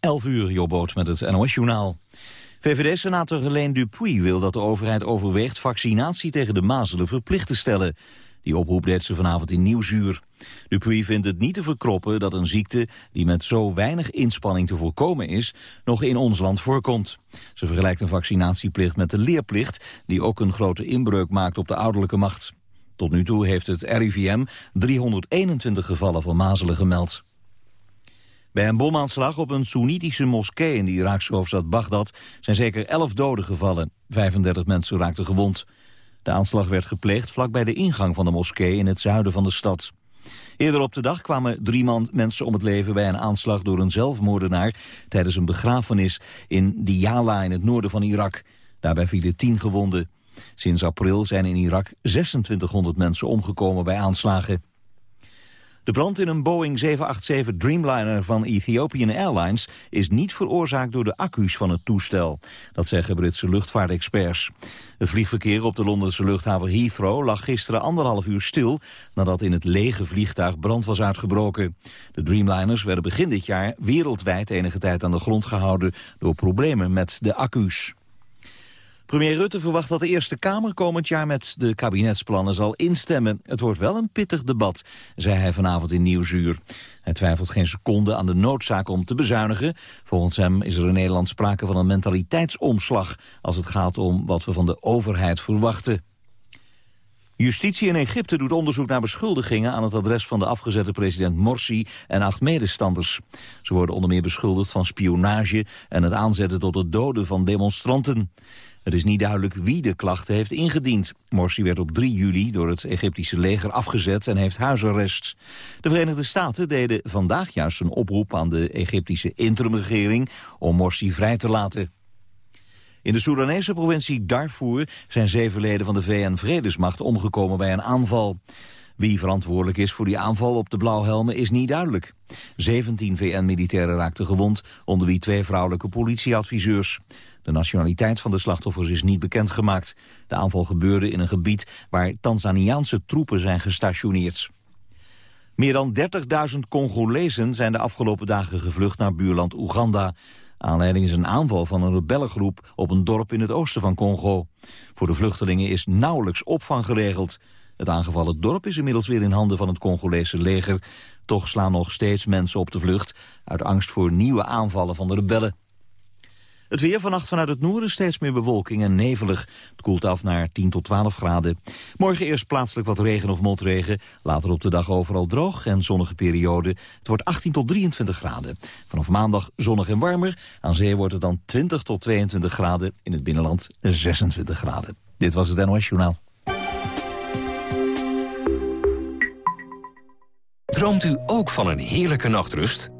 11 uur, Jobboot met het NOS-journaal. VVD-senator Helene Dupuy wil dat de overheid overweegt vaccinatie tegen de mazelen verplicht te stellen. Die oproep deed ze vanavond in Nieuwsuur. Dupuy vindt het niet te verkroppen dat een ziekte die met zo weinig inspanning te voorkomen is, nog in ons land voorkomt. Ze vergelijkt een vaccinatieplicht met de leerplicht, die ook een grote inbreuk maakt op de ouderlijke macht. Tot nu toe heeft het RIVM 321 gevallen van mazelen gemeld. Bij een bomaanslag op een Soenitische moskee in de Iraakse hoofdstad Bagdad zijn zeker 11 doden gevallen. 35 mensen raakten gewond. De aanslag werd gepleegd vlakbij de ingang van de moskee in het zuiden van de stad. Eerder op de dag kwamen drie man mensen om het leven bij een aanslag door een zelfmoordenaar tijdens een begrafenis in Diyala in het noorden van Irak. Daarbij vielen tien gewonden. Sinds april zijn in Irak 2600 mensen omgekomen bij aanslagen. De brand in een Boeing 787 Dreamliner van Ethiopian Airlines is niet veroorzaakt door de accu's van het toestel. Dat zeggen Britse luchtvaartexperts. Het vliegverkeer op de Londense luchthaven Heathrow lag gisteren anderhalf uur stil nadat in het lege vliegtuig brand was uitgebroken. De Dreamliners werden begin dit jaar wereldwijd enige tijd aan de grond gehouden door problemen met de accu's. Premier Rutte verwacht dat de Eerste Kamer komend jaar met de kabinetsplannen zal instemmen. Het wordt wel een pittig debat, zei hij vanavond in Nieuwsuur. Hij twijfelt geen seconde aan de noodzaak om te bezuinigen. Volgens hem is er in Nederland sprake van een mentaliteitsomslag... als het gaat om wat we van de overheid verwachten. Justitie in Egypte doet onderzoek naar beschuldigingen aan het adres van de afgezette president Morsi en acht medestanders. Ze worden onder meer beschuldigd van spionage en het aanzetten tot het doden van demonstranten. Het is niet duidelijk wie de klachten heeft ingediend. Morsi werd op 3 juli door het Egyptische leger afgezet en heeft huisarrest. De Verenigde Staten deden vandaag juist een oproep aan de Egyptische interimregering om Morsi vrij te laten. In de Soedanese provincie Darfur zijn zeven leden van de VN-vredesmacht omgekomen bij een aanval. Wie verantwoordelijk is voor die aanval op de blauwhelmen is niet duidelijk. 17 VN-militairen raakten gewond, onder wie twee vrouwelijke politieadviseurs. De nationaliteit van de slachtoffers is niet bekendgemaakt. De aanval gebeurde in een gebied waar Tanzaniaanse troepen zijn gestationeerd. Meer dan 30.000 Congolezen zijn de afgelopen dagen gevlucht naar buurland Oeganda. Aanleiding is een aanval van een rebellengroep op een dorp in het oosten van Congo. Voor de vluchtelingen is nauwelijks opvang geregeld. Het aangevallen dorp is inmiddels weer in handen van het Congolese leger. Toch slaan nog steeds mensen op de vlucht... uit angst voor nieuwe aanvallen van de rebellen. Het weer vannacht vanuit het noorden steeds meer bewolking en nevelig. Het koelt af naar 10 tot 12 graden. Morgen eerst plaatselijk wat regen of motregen. Later op de dag overal droog en zonnige periode. Het wordt 18 tot 23 graden. Vanaf maandag zonnig en warmer. Aan zee wordt het dan 20 tot 22 graden. In het binnenland 26 graden. Dit was het NOS Journaal. Droomt u ook van een heerlijke nachtrust?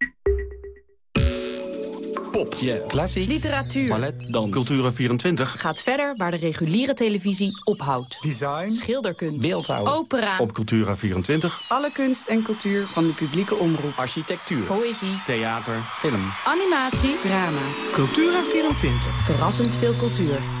Pop, klassiek, literatuur, ballet, dans, Cultura24 gaat verder waar de reguliere televisie ophoudt. Design, schilderkunst, beeldhouw, opera. Op Cultura24 alle kunst en cultuur van de publieke omroep. architectuur, Poëzie, theater, film. animatie, drama. Cultura24. Verrassend veel cultuur.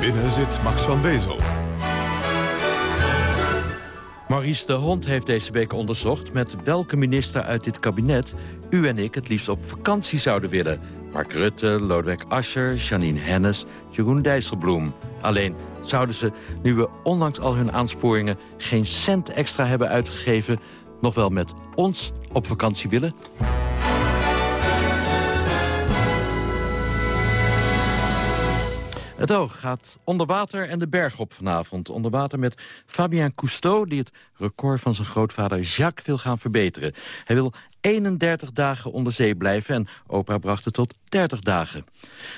Binnen zit Max van Bezel. Maurice de Hond heeft deze week onderzocht... met welke minister uit dit kabinet u en ik het liefst op vakantie zouden willen. Mark Rutte, Lodewijk Asscher, Janine Hennis, Jeroen Dijsselbloem. Alleen zouden ze, nu we ondanks al hun aansporingen... geen cent extra hebben uitgegeven... nog wel met ons op vakantie willen? Het oog gaat onder water en de berg op vanavond. Onder water met Fabien Cousteau, die het record van zijn grootvader Jacques wil gaan verbeteren. Hij wil 31 dagen onder zee blijven en Oprah bracht het tot 30 dagen.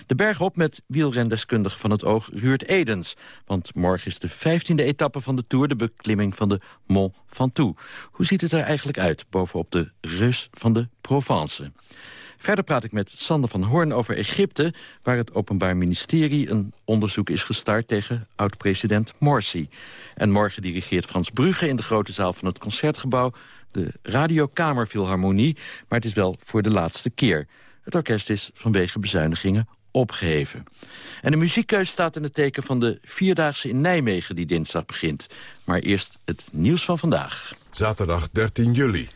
De berg op met wielrendeskundige van het oog Ruurt Edens. Want morgen is de 15e etappe van de Tour, de beklimming van de Mont Ventoux. Hoe ziet het er eigenlijk uit bovenop de Rus van de Provence? Verder praat ik met Sander van Hoorn over Egypte... waar het Openbaar Ministerie een onderzoek is gestart... tegen oud-president Morsi. En morgen dirigeert Frans Brugge in de grote zaal van het Concertgebouw... de Radiokamerfilharmonie, maar het is wel voor de laatste keer. Het orkest is vanwege bezuinigingen opgeheven. En de muziekkeus staat in het teken van de Vierdaagse in Nijmegen... die dinsdag begint. Maar eerst het nieuws van vandaag. Zaterdag 13 juli.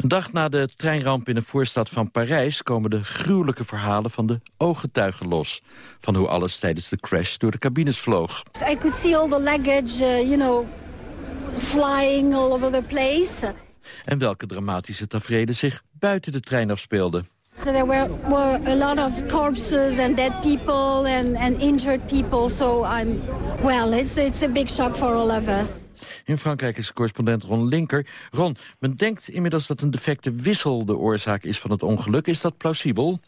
Een dag na de treinramp in de voorstad van Parijs... komen de gruwelijke verhalen van de ooggetuigen los. Van hoe alles tijdens de crash door de cabines vloog. I could see all the luggage, uh, you know, flying all over the place. En welke dramatische tafereelen zich buiten de trein afspeelden. There were, were a lot of corpses and dead people and, and injured people. So I'm, well, it's, it's a big shock for all of us. In Frankrijk is correspondent Ron Linker. Ron, men denkt inmiddels dat een defecte wissel de oorzaak is van het ongeluk. Is dat plausibel?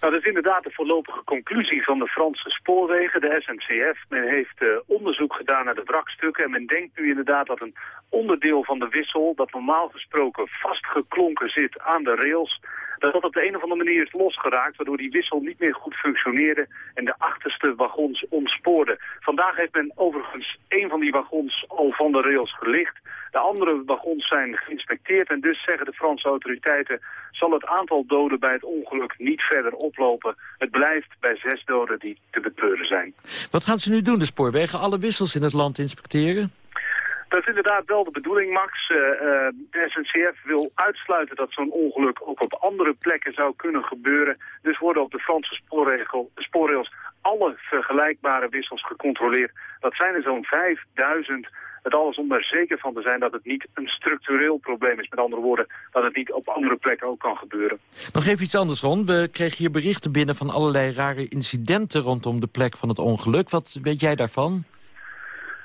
Nou, dat is inderdaad de voorlopige conclusie van de Franse spoorwegen, de SNCF. Men heeft uh, onderzoek gedaan naar de wrakstukken en men denkt nu inderdaad dat een onderdeel van de wissel, dat normaal gesproken vastgeklonken zit aan de rails, dat dat op de een of andere manier is losgeraakt, waardoor die wissel niet meer goed functioneerde en de achterste wagons ontspoorden. Vandaag heeft men overigens een van die wagons al van de rails gelicht. De andere wagons zijn geïnspecteerd en dus zeggen de Franse autoriteiten zal het aantal doden bij het ongeluk niet verder oplopen. Het blijft bij zes doden die te betreuren zijn. Wat gaan ze nu doen, de spoorwegen? Alle wissels in het land inspecteren? Dat is inderdaad wel de bedoeling, Max. Uh, uh, de SNCF wil uitsluiten dat zo'n ongeluk ook op andere plekken zou kunnen gebeuren. Dus worden op de Franse spoorrails alle vergelijkbare wissels gecontroleerd. Dat zijn er zo'n 5000 het alles om er zeker van te zijn dat het niet een structureel probleem is. Met andere woorden, dat het niet op andere plekken ook kan gebeuren. Nog even iets anders, Ron. We kregen hier berichten binnen van allerlei rare incidenten rondom de plek van het ongeluk. Wat weet jij daarvan?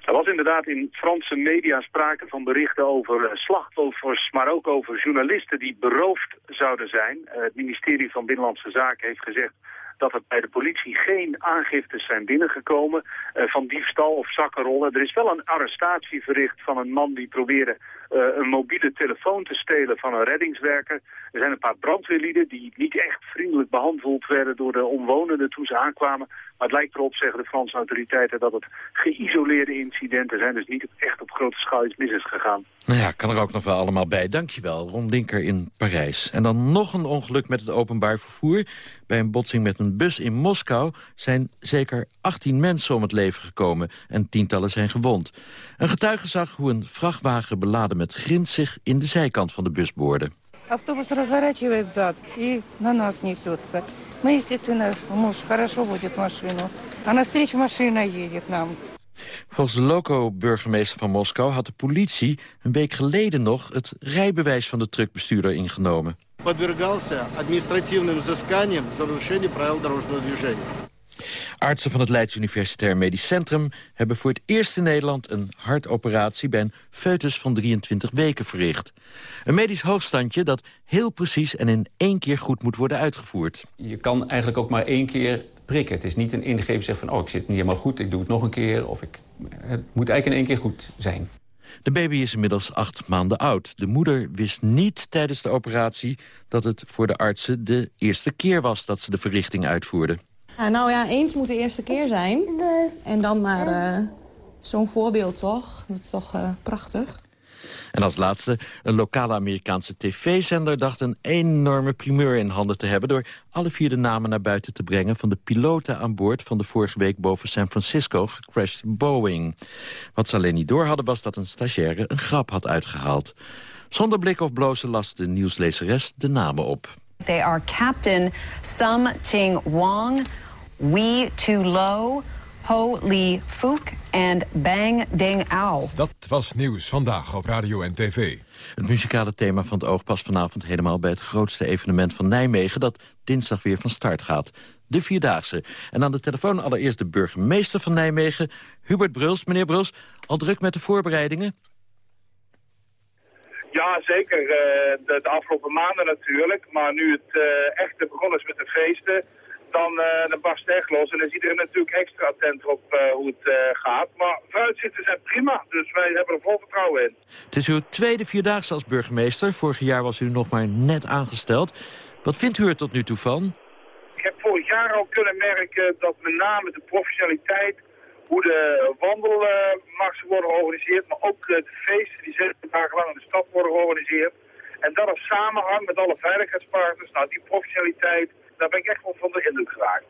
Er was inderdaad in Franse media sprake van berichten over eh, slachtoffers, maar ook over journalisten die beroofd zouden zijn. Uh, het ministerie van Binnenlandse Zaken heeft gezegd dat er bij de politie geen aangiftes zijn binnengekomen uh, van diefstal of zakkenrollen. Er is wel een arrestatie verricht van een man die probeerde een mobiele telefoon te stelen van een reddingswerker. Er zijn een paar brandweerlieden die niet echt vriendelijk behandeld werden door de omwonenden toen ze aankwamen. Maar het lijkt erop, zeggen de Franse autoriteiten, dat het geïsoleerde incidenten zijn. Dus niet echt op grote schaal iets mis is gegaan. Nou ja, kan er ook nog wel allemaal bij. Dankjewel, Ron Linker in Parijs. En dan nog een ongeluk met het openbaar vervoer. Bij een botsing met een bus in Moskou zijn zeker 18 mensen om het leven gekomen en tientallen zijn gewond. Een getuige zag hoe een vrachtwagen beladen met grind zich in de zijkant van de bus boorde. Автобус разворачивает зад и на нас несется. Мы, естественно, муж хорошо водит машину, а навстречу машина едет нам. Volgens de loco-burgemeester van Moskou had de politie een week geleden nog het rijbewijs van de truckbestuurder ingenomen. Подвергался административным взысканиям за нарушение правил дорожного движения. Artsen van het Leids Universitair Medisch Centrum hebben voor het eerst in Nederland een hartoperatie bij een foetus van 23 weken verricht. Een medisch hoogstandje dat heel precies en in één keer goed moet worden uitgevoerd. Je kan eigenlijk ook maar één keer prikken. Het is niet een ingreep zeg van oh ik zit niet helemaal goed, ik doe het nog een keer. Of ik, het moet eigenlijk in één keer goed zijn. De baby is inmiddels acht maanden oud. De moeder wist niet tijdens de operatie dat het voor de artsen de eerste keer was dat ze de verrichting uitvoerden. Ja, nou ja, eens moet de eerste keer zijn. En dan maar uh, zo'n voorbeeld, toch? Dat is toch uh, prachtig. En als laatste, een lokale Amerikaanse tv-zender dacht een enorme primeur in handen te hebben... door alle vier de namen naar buiten te brengen van de piloten aan boord... van de vorige week boven San Francisco gecrashed Boeing. Wat ze alleen niet door hadden was dat een stagiaire een grap had uitgehaald. Zonder blik of blozen las de nieuwslezeres de namen op. They are Captain Sum Ting Wong, Wee Tu Lo, Ho Lee Fook en Bang Ding Ao. Dat was nieuws vandaag op radio en tv. Het muzikale thema van het Oog past vanavond helemaal bij het grootste evenement van Nijmegen... dat dinsdag weer van start gaat. De Vierdaagse. En aan de telefoon allereerst de burgemeester van Nijmegen, Hubert Bruls. Meneer Bruls, al druk met de voorbereidingen? Ja, zeker. Uh, de, de, afgelopen maanden natuurlijk. Maar nu het uh, echt begonnen is met de feesten, dan, uh, dan barst het echt los. En dan is iedereen natuurlijk extra attent op hoe het gaat. Maar vooruitzichten zijn prima, dus wij hebben er vol vertrouwen in. Het is uw tweede Vierdaagse als burgemeester. Vorig jaar was u nog maar net aangesteld. Wat vindt u er tot nu toe van? Ik heb vorig jaar al kunnen merken dat met name de professionaliteit hoe de wandelmarsen worden georganiseerd, maar ook de feesten die zes dagen lang in de stad worden georganiseerd. En dat in samenhang met alle veiligheidspartners, nou die professionaliteit, daar ben ik echt wel van de indruk geraakt.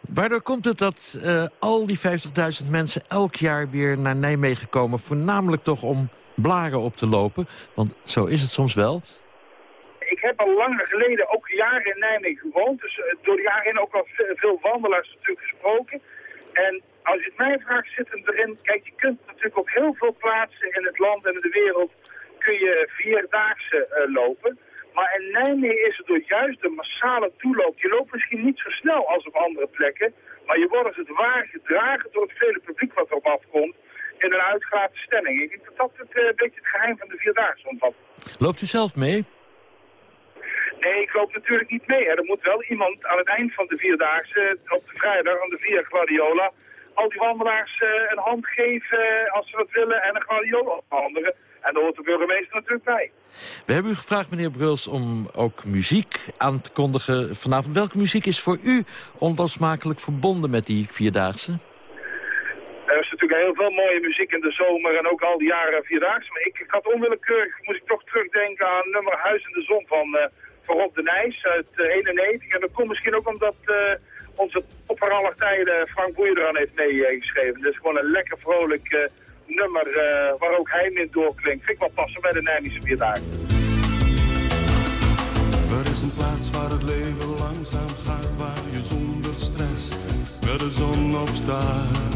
Waardoor komt het dat uh, al die 50.000 mensen elk jaar weer naar Nijmegen komen, voornamelijk toch om blaren op te lopen? Want zo is het soms wel. Ik heb al langer geleden ook jaren in Nijmegen gewoond, dus uh, door de jaren heen ook al veel wandelaars natuurlijk gesproken. En als je het mij vraagt, zit hem erin... Kijk, je kunt natuurlijk op heel veel plaatsen in het land en in de wereld... kun je vierdaagse uh, lopen. Maar in Nijmegen is het door juist de massale toeloop. Je loopt misschien niet zo snel als op andere plekken... maar je wordt als het ware gedragen door het vele publiek wat erop afkomt... in een uitgelaten stemming. Ik denk dat dat het, uh, een beetje het geheim van de Vierdaagse omvat. Loopt u zelf mee? Nee, ik loop natuurlijk niet mee. Er moet wel iemand aan het eind van de Vierdaagse... op de vrijdag aan de Via Gladiola al die wandelaars uh, een hand geven als ze dat willen en een gladiola afhandelen. En daar hoort de burgemeester natuurlijk bij. We hebben u gevraagd, meneer Bruls, om ook muziek aan te kondigen vanavond. Welke muziek is voor u onlosmakelijk verbonden met die Vierdaagse? Er is natuurlijk heel veel mooie muziek in de zomer en ook al die jaren Vierdaagse. Maar ik, ik had onwillekeurig, moest ik toch terugdenken aan nummer Huis in de Zon van, uh, van Rob de Nijs uit uh, 91. En dat komt misschien ook omdat... Uh, onze topper aller tijden Frank Boeien aan heeft meegeschreven. Dus gewoon een lekker vrolijk uh, nummer uh, waar ook hij in doorklinkt. Vind ik wel passen bij de Nijmische Vierdagen. Er is een plaats waar het leven langzaam gaat, waar je zonder stress met de zon opstaat.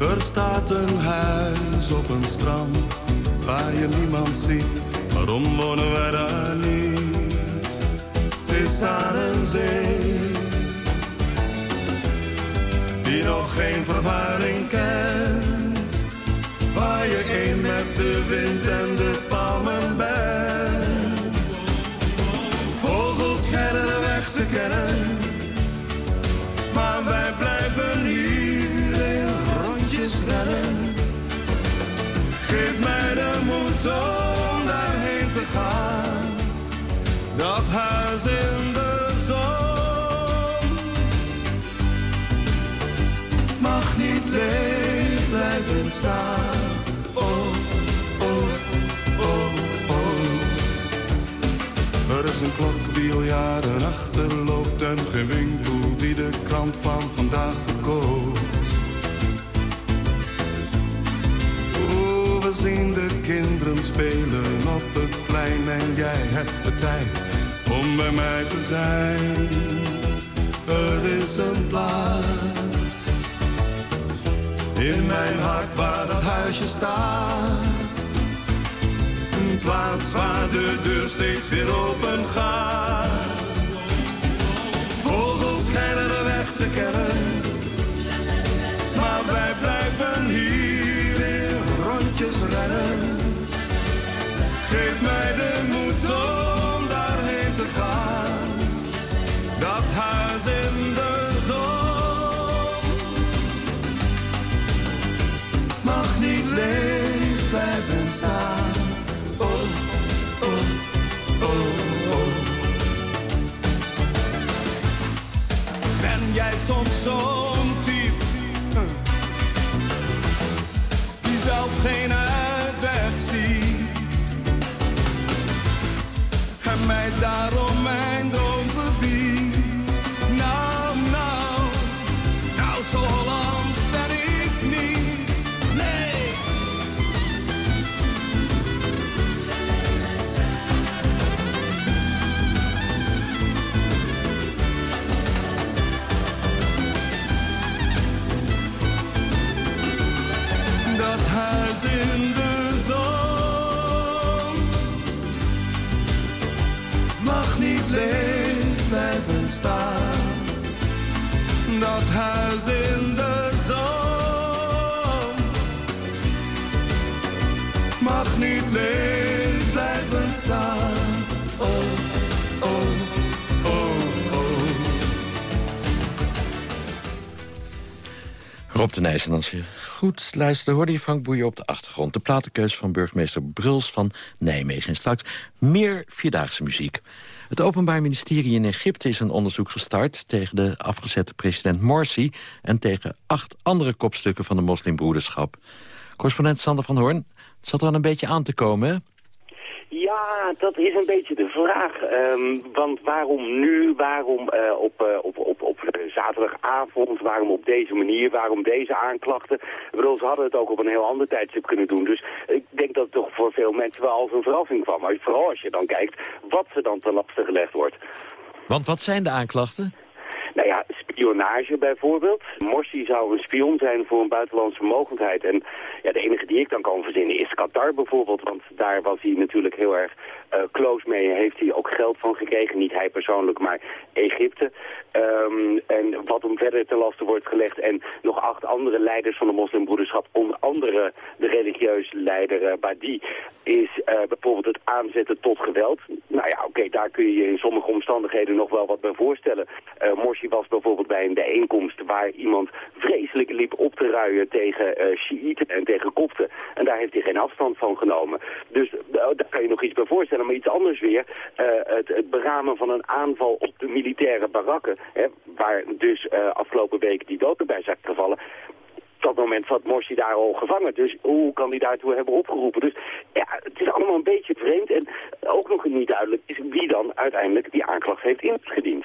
Er staat een huis op een strand waar je niemand ziet. Waarom wonen wij daar niet? Is aan een zee die nog geen vervuiling kent. Waar je één met de wind en de palmen bent. Vogels schijnen de weg te kennen, maar wij blijven hier in rondjes rennen. Geef mij de moed dat huis in de zon mag niet leeg blijven staan. Oh, oh, oh, oh. Er is een klok die al jaren achterloopt en geen winkel die de krant van vandaag verkoopt. Oh, we zien de kinderen spelen op het en jij hebt de tijd om bij mij te zijn. Er is een plaats in mijn hart waar dat huisje staat. Een plaats waar de deur steeds weer open gaat. Vogels schijnen de weg te kennen, maar wij blijven hier in rondjes rennen. Geef mij de moed om daarheen te gaan. Dat huis in de zon mag niet leeg blijven staan. Oh, oh, oh, oh. Ben jij soms zo'n type die zelf geen daarom blijven staan. Dat huis in de zon mag niet leeg blijven staan. Oh, oh, oh, oh. Rob de Nijs, en als goed luisterde, hoorde je Frank Boeien op de achtergrond. De platenkeus van burgemeester Bruls van Nijmegen. En straks meer Vierdaagse muziek. Het Openbaar Ministerie in Egypte is een onderzoek gestart... tegen de afgezette president Morsi... en tegen acht andere kopstukken van de moslimbroederschap. Correspondent Sander van Hoorn, het zat er aan een beetje aan te komen? Ja, dat is een beetje de vraag. Ehm, want waarom nu? Waarom eh, op, eh, op, op, op zaterdagavond? Waarom op deze manier? Waarom deze aanklachten? Ik bedoel, ze hadden het ook op een heel ander tijdstip kunnen doen. Dus ik denk dat het toch voor veel mensen wel als een verrassing kwam. Maar vooral als je dan kijkt wat ze dan ten laste gelegd wordt. Want wat zijn de aanklachten? Nou ja, spionage bijvoorbeeld. Morsi zou een spion zijn voor een buitenlandse mogendheid. En ja, de enige die ik dan kan verzinnen is Qatar bijvoorbeeld. Want daar was hij natuurlijk heel erg uh, close mee. Heeft hij ook geld van gekregen. Niet hij persoonlijk, maar Egypte. Um, en wat hem verder ten laste wordt gelegd. En nog acht andere leiders van de moslimbroederschap. Onder andere de religieuze leider uh, Badi. Is uh, bijvoorbeeld het aanzetten tot geweld. Nou ja, oké, daar kun je je in sommige omstandigheden nog wel wat bij voorstellen. Morsi was bijvoorbeeld bij een bijeenkomst waar iemand vreselijk liep op te ruien tegen uh, Shiiten en tegen kopten. En daar heeft hij geen afstand van genomen. Dus daar kan je nog iets bij voorstellen maar iets anders weer. Uh, het, het, beramen van een aanval op de militaire barakken, hè, waar dus afgelopen week die doden bij zijn gevallen. Op dat moment zat Morsi daar al gevangen. Dus hoe kan hij daartoe hebben opgeroepen? Dus ja, het is allemaal een beetje vreemd. En ook nog niet duidelijk is wie dan uiteindelijk die aanklacht heeft ingediend.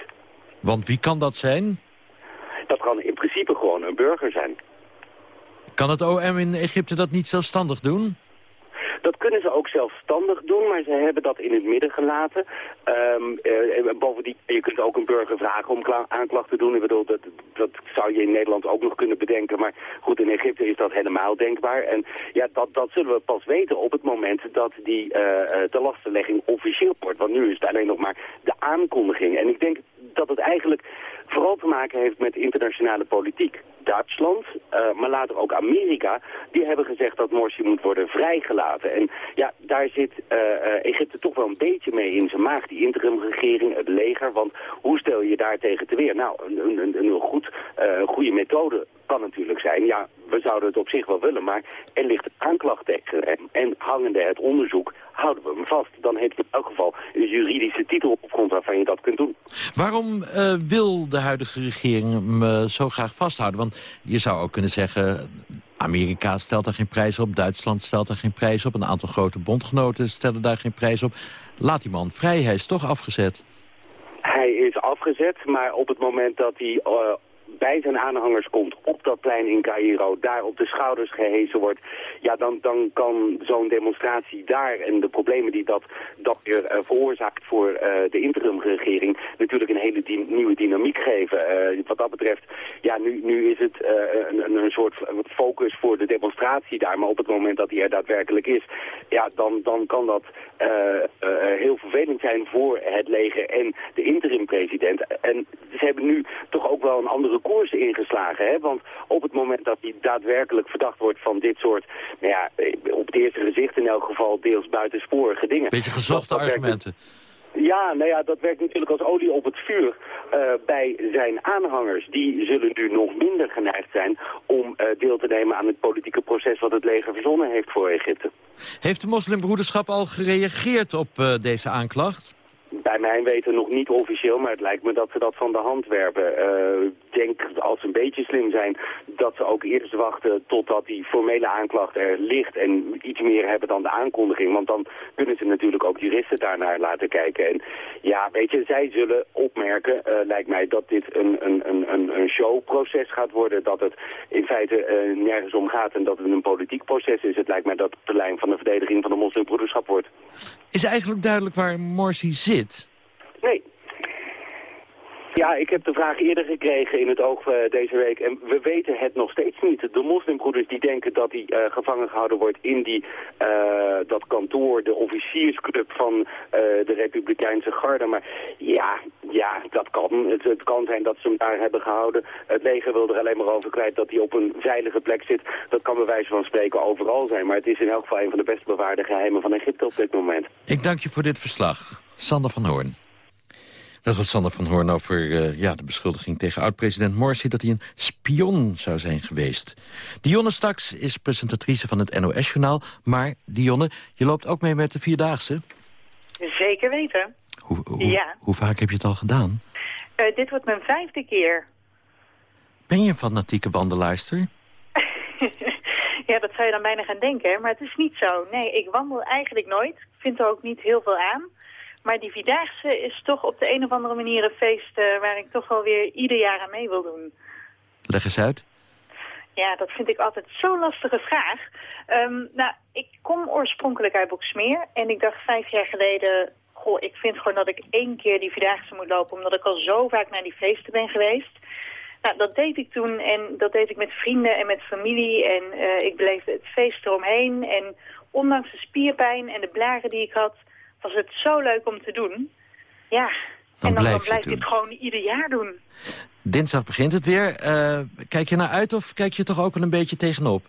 Want wie kan dat zijn? Dat kan in principe gewoon een burger zijn. Kan het OM in Egypte dat niet zelfstandig doen? Dat kunnen ze ook zelfstandig doen, maar ze hebben dat in het midden gelaten. Um, uh, bovendien, je kunt ook een burger vragen om aanklacht te doen. Ik bedoel, dat, dat zou je in Nederland ook nog kunnen bedenken. Maar goed, in Egypte is dat helemaal denkbaar. En ja, dat, dat zullen we pas weten op het moment dat die uh, de lastenlegging officieel wordt. Want nu is het alleen nog maar de aankondiging. En ik denk dat het eigenlijk vooral te maken heeft met internationale politiek. Duitsland, uh, maar later ook Amerika, die hebben gezegd dat Morsi moet worden vrijgelaten. En ja, daar zit uh, Egypte toch wel een beetje mee in zijn maag, die interimregering, het leger. Want hoe stel je daar tegen te weer? Nou, een, een, een goed, goede methode kan natuurlijk zijn. Ja, we zouden het op zich wel willen, maar er ligt aanklacht tegen hem. En hangende het onderzoek houden we hem vast. Dan heeft hij in elk geval een juridische titel op grond waarvan je dat kunt doen. Waarom wil de huidige regering hem uh, zo graag vasthouden? Want je zou ook kunnen zeggen... Amerika stelt daar geen prijs op, Duitsland stelt daar geen prijs op... een aantal grote bondgenoten stellen daar geen prijs op. Laat die man vrij, hij is toch afgezet. Hij is afgezet, maar op het moment dat hij uh, bij zijn aanhangers komt op dat plein in Cairo, daar op de schouders gehezen wordt, ja, dan, dan kan zo'n demonstratie daar en de problemen die dat, dat weer uh, veroorzaakt voor uh, de interimregering natuurlijk een hele nieuwe dynamiek geven. Uh, wat dat betreft, ja, nu, nu is het een, een soort focus voor de demonstratie daar, maar op het moment dat die er daadwerkelijk is, ja, dan, dan kan dat heel vervelend zijn voor het leger en de interim-president. En ze hebben nu toch ook wel een andere koers ingeslagen. Hè? Want op het moment dat hij daadwerkelijk verdacht wordt van dit soort, nou ja, op het eerste gezicht in elk geval deels buitensporige dingen. Beetje gezochte argumenten. Ja, nou ja, dat werkt natuurlijk als olie op het vuur uh, bij zijn aanhangers. Die zullen nu nog minder geneigd zijn om uh, deel te nemen aan het politieke proces wat het leger verzonnen heeft voor Egypte. Heeft de moslimbroederschap al gereageerd op uh, deze aanklacht? Bij mijn weten nog niet officieel, maar het lijkt me dat ze dat van de hand werpen. Uh, ik denk, als ze een beetje slim zijn, dat ze ook eerst wachten totdat die formele aanklacht er ligt en iets meer hebben dan de aankondiging. Want dan kunnen ze natuurlijk ook juristen daarnaar laten kijken. En ja, weet je, zij zullen opmerken, uh, lijkt mij, dat dit een, een, een, een showproces gaat worden. Dat het in feite uh, nergens om gaat en dat het een politiek proces is. Het lijkt mij dat de lijn van de verdediging van de moslimbroederschap wordt. Is eigenlijk duidelijk waar Morsi zit? Nee. Ja, ik heb de vraag eerder gekregen in het oog uh, deze week en we weten het nog steeds niet. De moslimbroeders die denken dat hij uh, gevangen gehouden wordt in die, uh, dat kantoor, de officiersclub van de Republikeinse Garde. Maar ja, ja dat kan. Het, het, kan zijn dat ze hem daar hebben gehouden. Het leger wil er alleen maar over kwijt dat hij op een veilige plek zit. Dat kan bij wijze van spreken overal zijn. Maar het is in elk geval een van de best bewaarde geheimen van Egypte op dit moment. Ik dank je voor dit verslag. Sander van Hoorn. Dat was Sander van Hoorn over uh, ja, de beschuldiging tegen oud-president Morsi... dat hij een spion zou zijn geweest. Dionne Staks is presentatrice van het NOS-journaal. Maar Dionne, je loopt ook mee met de Vierdaagse? Zeker weten. Hoe, hoe, ja. hoe vaak heb je het al gedaan? Uh, dit wordt mijn vijfde keer. Ben je een fanatieke wandelaarster? ja, dat zou je dan bijna gaan denken, maar het is niet zo. Nee, ik wandel eigenlijk nooit. Ik vind er ook niet heel veel aan. Maar die Vierdaagse is toch op de een of andere manier een feest... Uh, waar ik toch wel weer ieder jaar aan mee wil doen. Leg eens uit. Ja, dat vind ik altijd zo'n lastige vraag. Um, nou, ik kom oorspronkelijk uit Boksmeer. En ik dacht vijf jaar geleden... Goh, ik vind gewoon dat ik één keer die Vierdaagse moet lopen... omdat ik al zo vaak naar die feesten ben geweest. Nou, dat deed ik toen en dat deed ik met vrienden en met familie. En uh, ik beleefde het feest eromheen. En ondanks de spierpijn en de blaren die ik had was het zo leuk om te doen. Ja, dan en dan, blijf, dan blijf je, het gewoon ieder jaar doen. Dinsdag begint het weer. Uh, kijk je naar uit of kijk je toch ook wel een beetje tegenop?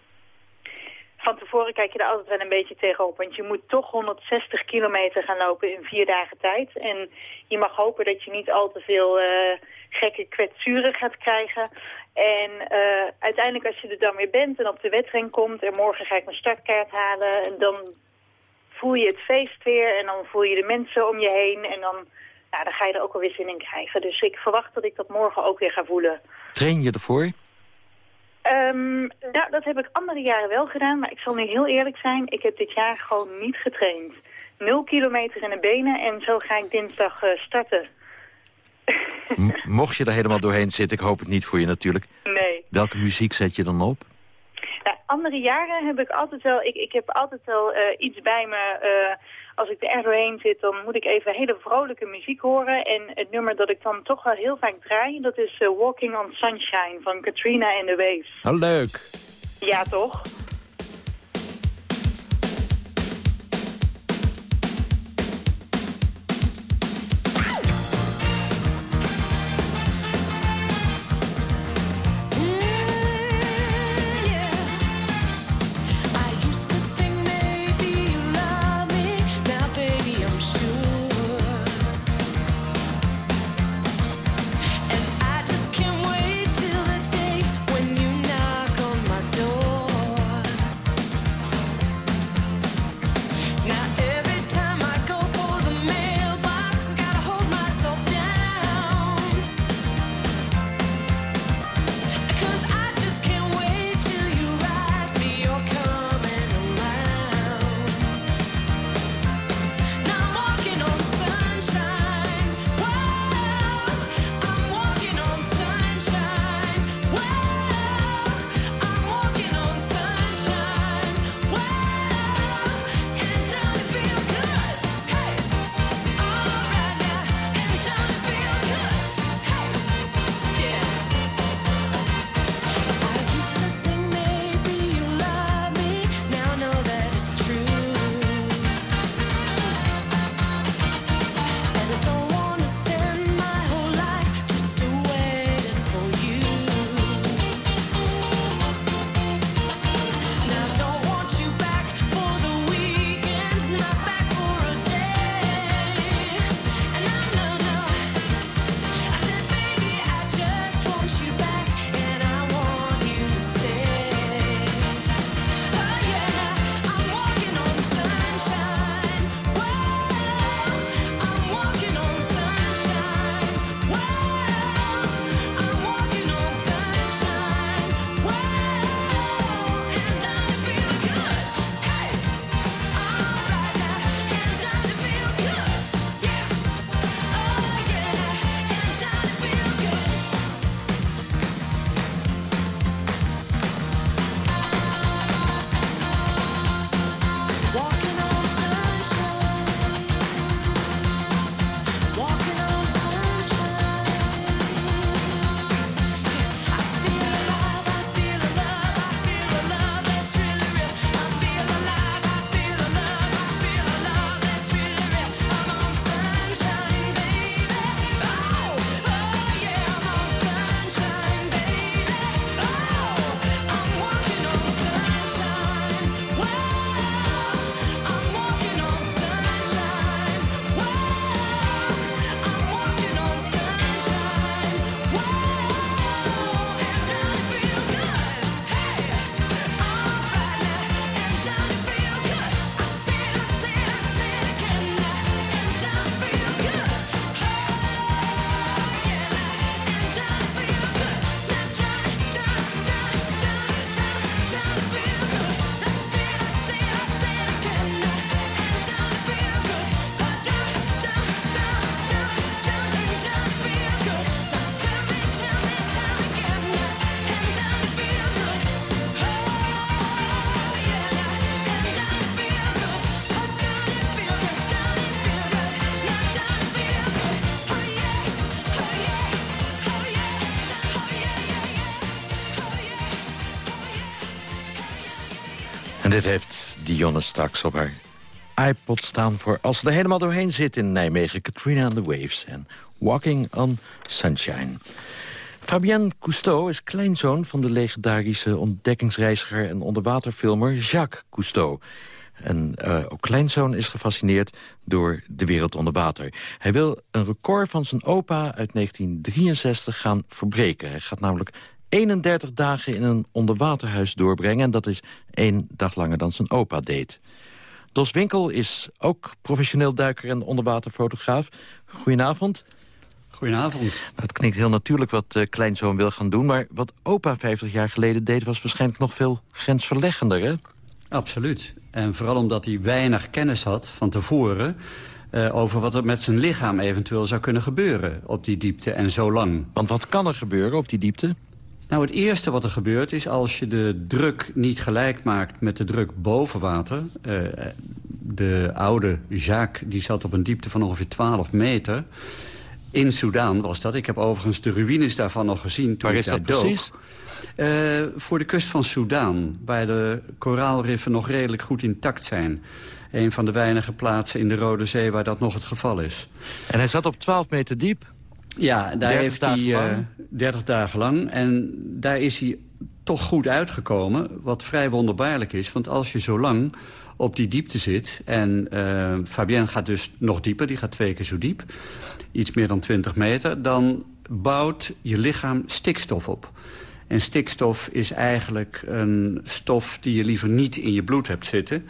Van tevoren kijk je er altijd wel een beetje tegenop. Want je moet toch 160 kilometer gaan lopen in vier dagen tijd. En je mag hopen dat je niet al te veel uh, gekke kwetsuren gaat krijgen. En uh, uiteindelijk als je er dan weer bent en op de wedren komt... en morgen ga ik mijn startkaart halen... En dan voel je het feest weer en dan voel je de mensen om je heen. En dan, nou, dan ga je er ook alweer zin in krijgen. Dus ik verwacht dat ik dat morgen ook weer ga voelen. Train je ervoor? Um, nou, dat heb ik andere jaren wel gedaan. Maar ik zal nu heel eerlijk zijn. Ik heb dit jaar gewoon niet getraind. Nul kilometer in de benen en zo ga ik dinsdag uh, starten. Mocht je er helemaal doorheen zitten, ik hoop het niet voor je natuurlijk. Nee. Welke muziek zet je dan op? Nou, andere jaren heb ik altijd wel, ik, ik heb altijd wel uh, iets bij me. Uh, als ik er doorheen zit, dan moet ik even hele vrolijke muziek horen. En het nummer dat ik dan toch wel heel vaak draai, dat is uh, Walking on Sunshine van Katrina and the Waves. Oh, leuk. Ja, toch? Dionne straks op haar iPod staan voor als ze er helemaal doorheen zit in Nijmegen. Katrina and the Waves en Walking on Sunshine. Fabien Cousteau is kleinzoon van de legendarische ontdekkingsreiziger en onderwaterfilmer Jacques Cousteau. En uh, ook kleinzoon is gefascineerd door de wereld onder water. Hij wil een record van zijn opa uit 1963 gaan verbreken. Hij gaat namelijk 31 dagen in een onderwaterhuis doorbrengen... en dat is één dag langer dan zijn opa deed. Dos Winkel is ook professioneel duiker en onderwaterfotograaf. Goedenavond. Goedenavond. Nou, het klinkt heel natuurlijk wat uh, kleinzoon wil gaan doen... maar wat opa 50 jaar geleden deed was waarschijnlijk nog veel grensverleggender, hè? Absoluut. En vooral omdat hij weinig kennis had van tevoren... Uh, over wat er met zijn lichaam eventueel zou kunnen gebeuren op die diepte en zo lang. Want wat kan er gebeuren op die diepte? Nou, het eerste wat er gebeurt is als je de druk niet gelijk maakt met de druk boven water. Uh, de oude Jacques die zat op een diepte van ongeveer 12 meter. In Soudaan was dat. Ik heb overigens de ruïnes daarvan nog gezien toen Waar ik daar is dat precies? Uh, voor de kust van Soudaan, waar de koraalriffen nog redelijk goed intact zijn. Een van de weinige plaatsen in de Rode Zee waar dat nog het geval is. En hij zat op 12 meter diep? Ja, daar heeft hij uh, 30 dagen lang. En daar is hij toch goed uitgekomen, wat vrij wonderbaarlijk is. Want als je zo lang op die diepte zit... en uh, Fabien gaat dus nog dieper, die gaat twee keer zo diep... iets meer dan 20 meter, dan bouwt je lichaam stikstof op. En stikstof is eigenlijk een stof die je liever niet in je bloed hebt zitten.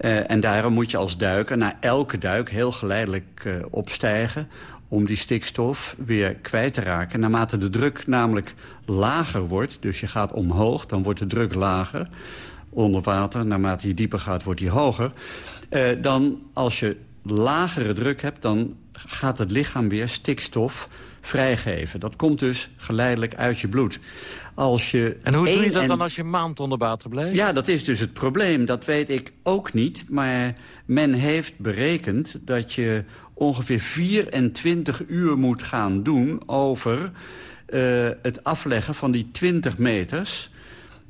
Uh, en daarom moet je als duiker na elke duik heel geleidelijk uh, opstijgen om die stikstof weer kwijt te raken. Naarmate de druk namelijk lager wordt, dus je gaat omhoog, dan wordt de druk lager. Onder water, naarmate je dieper gaat, wordt die hoger. Uh, dan, als je lagere druk hebt, dan gaat het lichaam weer stikstof vrijgeven. Dat komt dus geleidelijk uit je bloed. Als je en hoe doe je dat en... dan als je een maand onder water blijft? Ja, dat is dus het probleem. Dat weet ik ook niet. Maar men heeft berekend dat je ongeveer 24 uur moet gaan doen... over uh, het afleggen van die 20 meters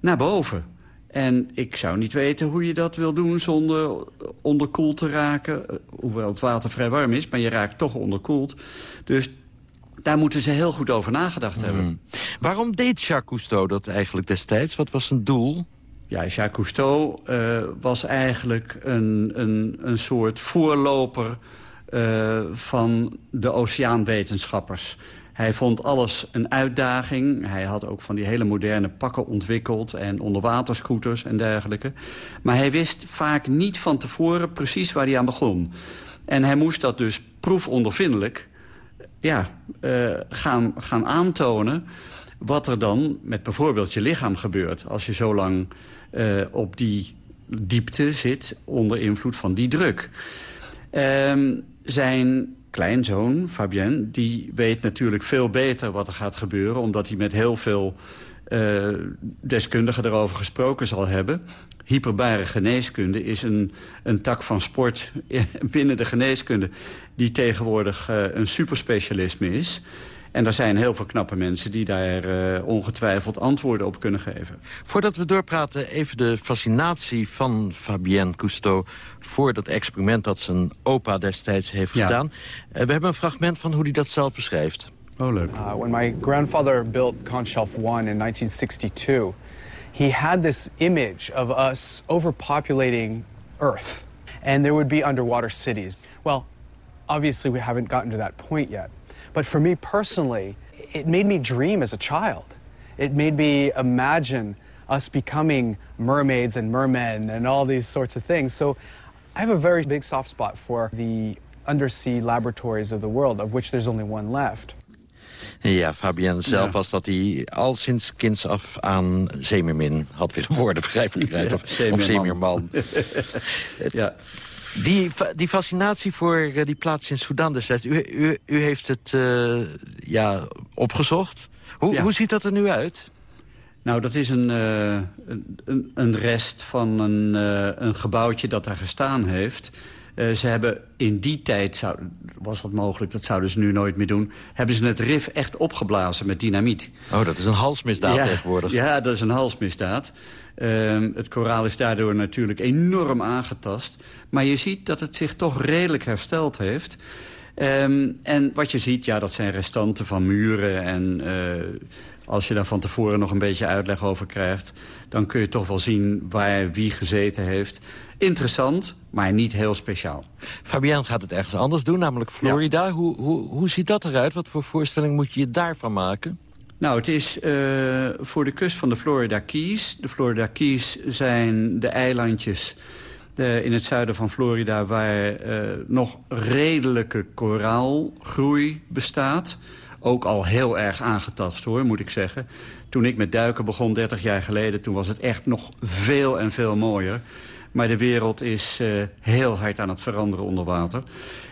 naar boven. En ik zou niet weten hoe je dat wil doen zonder onderkoeld te raken. Hoewel het water vrij warm is, maar je raakt toch onderkoeld. Dus daar moeten ze heel goed over nagedacht mm. hebben. Waarom deed Jacques Cousteau dat eigenlijk destijds? Wat was zijn doel? Ja, Jacques Cousteau uh, was eigenlijk een, een, een soort voorloper uh, van de oceaanwetenschappers. Hij vond alles een uitdaging. Hij had ook van die hele moderne pakken ontwikkeld... en onderwaterscooters en dergelijke. Maar hij wist vaak niet van tevoren precies waar hij aan begon. En hij moest dat dus proefondervindelijk ja, uh, gaan, gaan aantonen... wat er dan met bijvoorbeeld je lichaam gebeurt... als je zo lang uh, op die diepte zit onder invloed van die druk. Uh, zijn kleinzoon, Fabien, die weet natuurlijk veel beter wat er gaat gebeuren... omdat hij met heel veel uh, deskundigen erover gesproken zal hebben. Hyperbare geneeskunde is een, een tak van sport binnen de geneeskunde... die tegenwoordig uh, een superspecialisme is... En er zijn heel veel knappe mensen die daar uh, ongetwijfeld antwoorden op kunnen geven. Voordat we doorpraten, even de fascinatie van Fabien Cousteau... voor dat experiment dat zijn opa destijds heeft ja. gedaan. Uh, we hebben een fragment van hoe hij dat zelf beschrijft. Uh, when my grandfather built Conch Shelf 1 in 1962... he had this image of us overpopulating Earth. And there would be underwater cities. Well, obviously we haven't gotten to that point yet. But for me personally, it made me dream as a child. It made me imagine us becoming mermaids and mermen and all these sorts of things. So I have a very big soft spot for the undersea laboratories of the world, of which there's only one left. Ja, Fabienne zelf ja. was dat hij al sinds kinds af aan zeemermin had willen worden, begrijp ik ja, of, of zeemerman. ja. Die, die fascinatie voor uh, die plaats in Sudan destijds, u, u, u heeft het uh, ja, opgezocht. Hoe, ja. hoe ziet dat er nu uit? Nou, dat is een, uh, een, een, rest van een, een gebouwtje dat daar gestaan heeft. Uh, ze hebben in die tijd, zou, was dat mogelijk, dat zouden ze nu nooit meer doen... hebben ze het RIF echt opgeblazen met dynamiet. Oh, dat is een halsmisdaad ja, tegenwoordig. Ja, dat is een halsmisdaad. Uh, het koraal is daardoor natuurlijk enorm aangetast. Maar je ziet dat het zich toch redelijk hersteld heeft... Um, en wat je ziet, ja, dat zijn restanten van muren. En uh, als je daar van tevoren nog een beetje uitleg over krijgt... dan kun je toch wel zien waar wie gezeten heeft. Interessant, maar niet heel speciaal. Fabian gaat het ergens anders doen, namelijk Florida. Ja. Hoe, hoe, hoe ziet dat eruit? Wat voor voorstelling moet je je daarvan maken? Nou, het is uh, voor de kust van de Florida Keys. De Florida Keys zijn de eilandjes uh, in het zuiden van Florida... waar uh, nog redelijke koraalgroei bestaat. Ook al heel erg aangetast, hoor, moet ik zeggen. Toen ik met duiken begon, 30 jaar geleden... toen was het echt nog veel en veel mooier. Maar de wereld is uh, heel hard aan het veranderen onder water.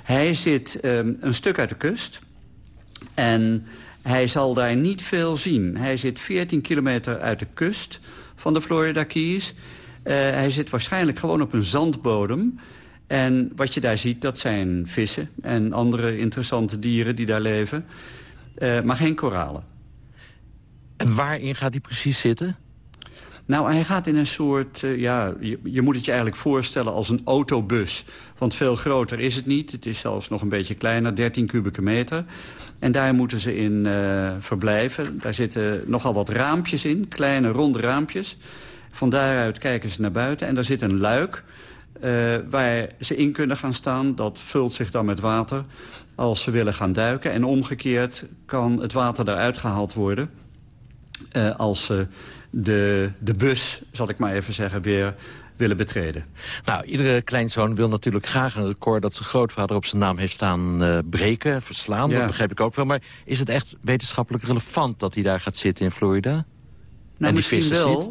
Hij zit um, een stuk uit de kust. En hij zal daar niet veel zien. Hij zit 14 kilometer uit de kust van de Florida Keys... Uh, hij zit waarschijnlijk gewoon op een zandbodem. En wat je daar ziet, dat zijn vissen en andere interessante dieren die daar leven. Uh, maar geen koralen. En waarin gaat hij precies zitten? Nou, hij gaat in een soort... Uh, ja, je, je, moet het je eigenlijk voorstellen als een autobus. Want veel groter is het niet. Het is zelfs nog een beetje kleiner, 13 kubieke meter. En daar moeten ze in uh, verblijven. Daar zitten nogal wat raampjes in, kleine ronde raampjes. Van daaruit kijken ze naar buiten en daar zit een luik... Uh, waar ze in kunnen gaan staan. Dat vult zich dan met water als ze willen gaan duiken. En omgekeerd kan het water eruit gehaald worden... Als ze de, de bus, zal ik maar even zeggen, weer willen betreden. Nou, iedere kleinzoon wil natuurlijk graag een record... dat zijn grootvader op zijn naam heeft staan uh, breken, verslaan. Ja. Dat begrijp ik ook wel. Maar is het echt wetenschappelijk relevant dat hij daar gaat zitten in Florida? Nou, en die misschien wel. Ziet?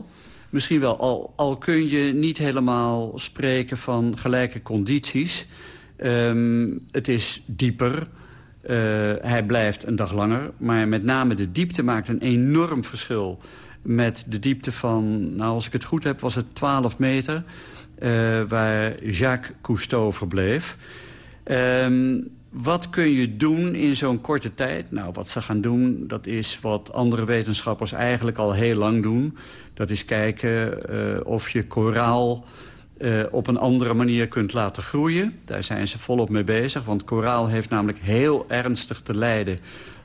Misschien wel, al, al kun je niet helemaal spreken van gelijke condities. Um, het is dieper, uh, hij blijft een dag langer. Maar met name de diepte maakt een enorm verschil... met de diepte van, nou als ik het goed heb, was het 12 meter... Uh, waar Jacques Cousteau verbleef. Um, wat kun je doen in zo'n korte tijd? Nou, wat ze gaan doen, dat is wat andere wetenschappers eigenlijk al heel lang doen. Dat is kijken uh, of je koraal uh, op een andere manier kunt laten groeien. Daar zijn ze volop mee bezig, want koraal heeft namelijk heel ernstig te lijden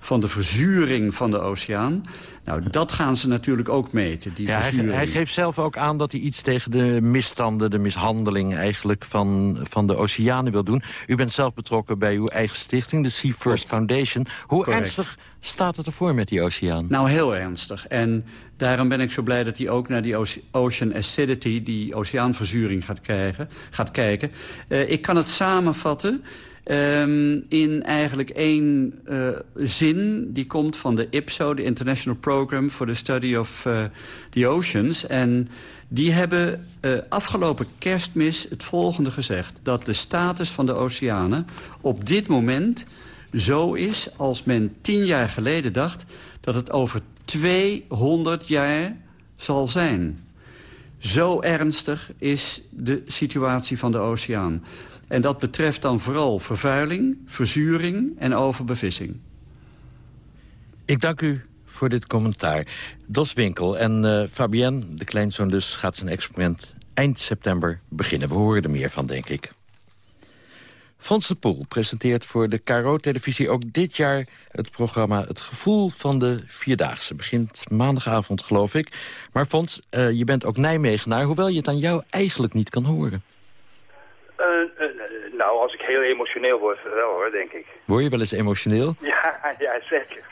van de verzuring van de oceaan. Nou, dat gaan ze natuurlijk ook meten, die ja, verzuring. Hij, hij, geeft zelf ook aan dat hij iets tegen de misstanden... de mishandeling eigenlijk van, van de oceanen wil doen. U bent zelf betrokken bij uw eigen stichting, de Sea First Foundation. Hoe Correct. ernstig staat het ervoor met die oceaan? Nou, heel ernstig. En daarom ben ik zo blij dat hij ook naar die ocean acidity... die oceaanverzuring gaat, krijgen, gaat kijken. Uh, ik kan het samenvatten... Um, in eigenlijk één uh, zin. Die komt van de IPSO, de International Program for the Study of uh, the Oceans. En die hebben uh, afgelopen kerstmis het volgende gezegd. Dat de status van de oceanen op dit moment zo is als men tien jaar geleden dacht... dat het over 200 jaar zal zijn. Zo ernstig is de situatie van de oceaan. En dat betreft dan vooral vervuiling, verzuring en overbevissing. Ik dank u voor dit commentaar. Dos Winkel en uh, Fabienne, de kleinzoon dus, gaat zijn experiment eind september beginnen. We horen er meer van, denk ik. Fons de Poel presenteert voor de KRO-televisie ook dit jaar het programma Het Gevoel van de Vierdaagse. Begint maandagavond, geloof ik. Maar Fons, uh, je bent ook Nijmegenaar, hoewel je het aan jou eigenlijk niet kan horen. Uh, uh, nou, als ik heel emotioneel word, wel hoor, denk ik. Word je wel eens emotioneel? Ja, ja zeker.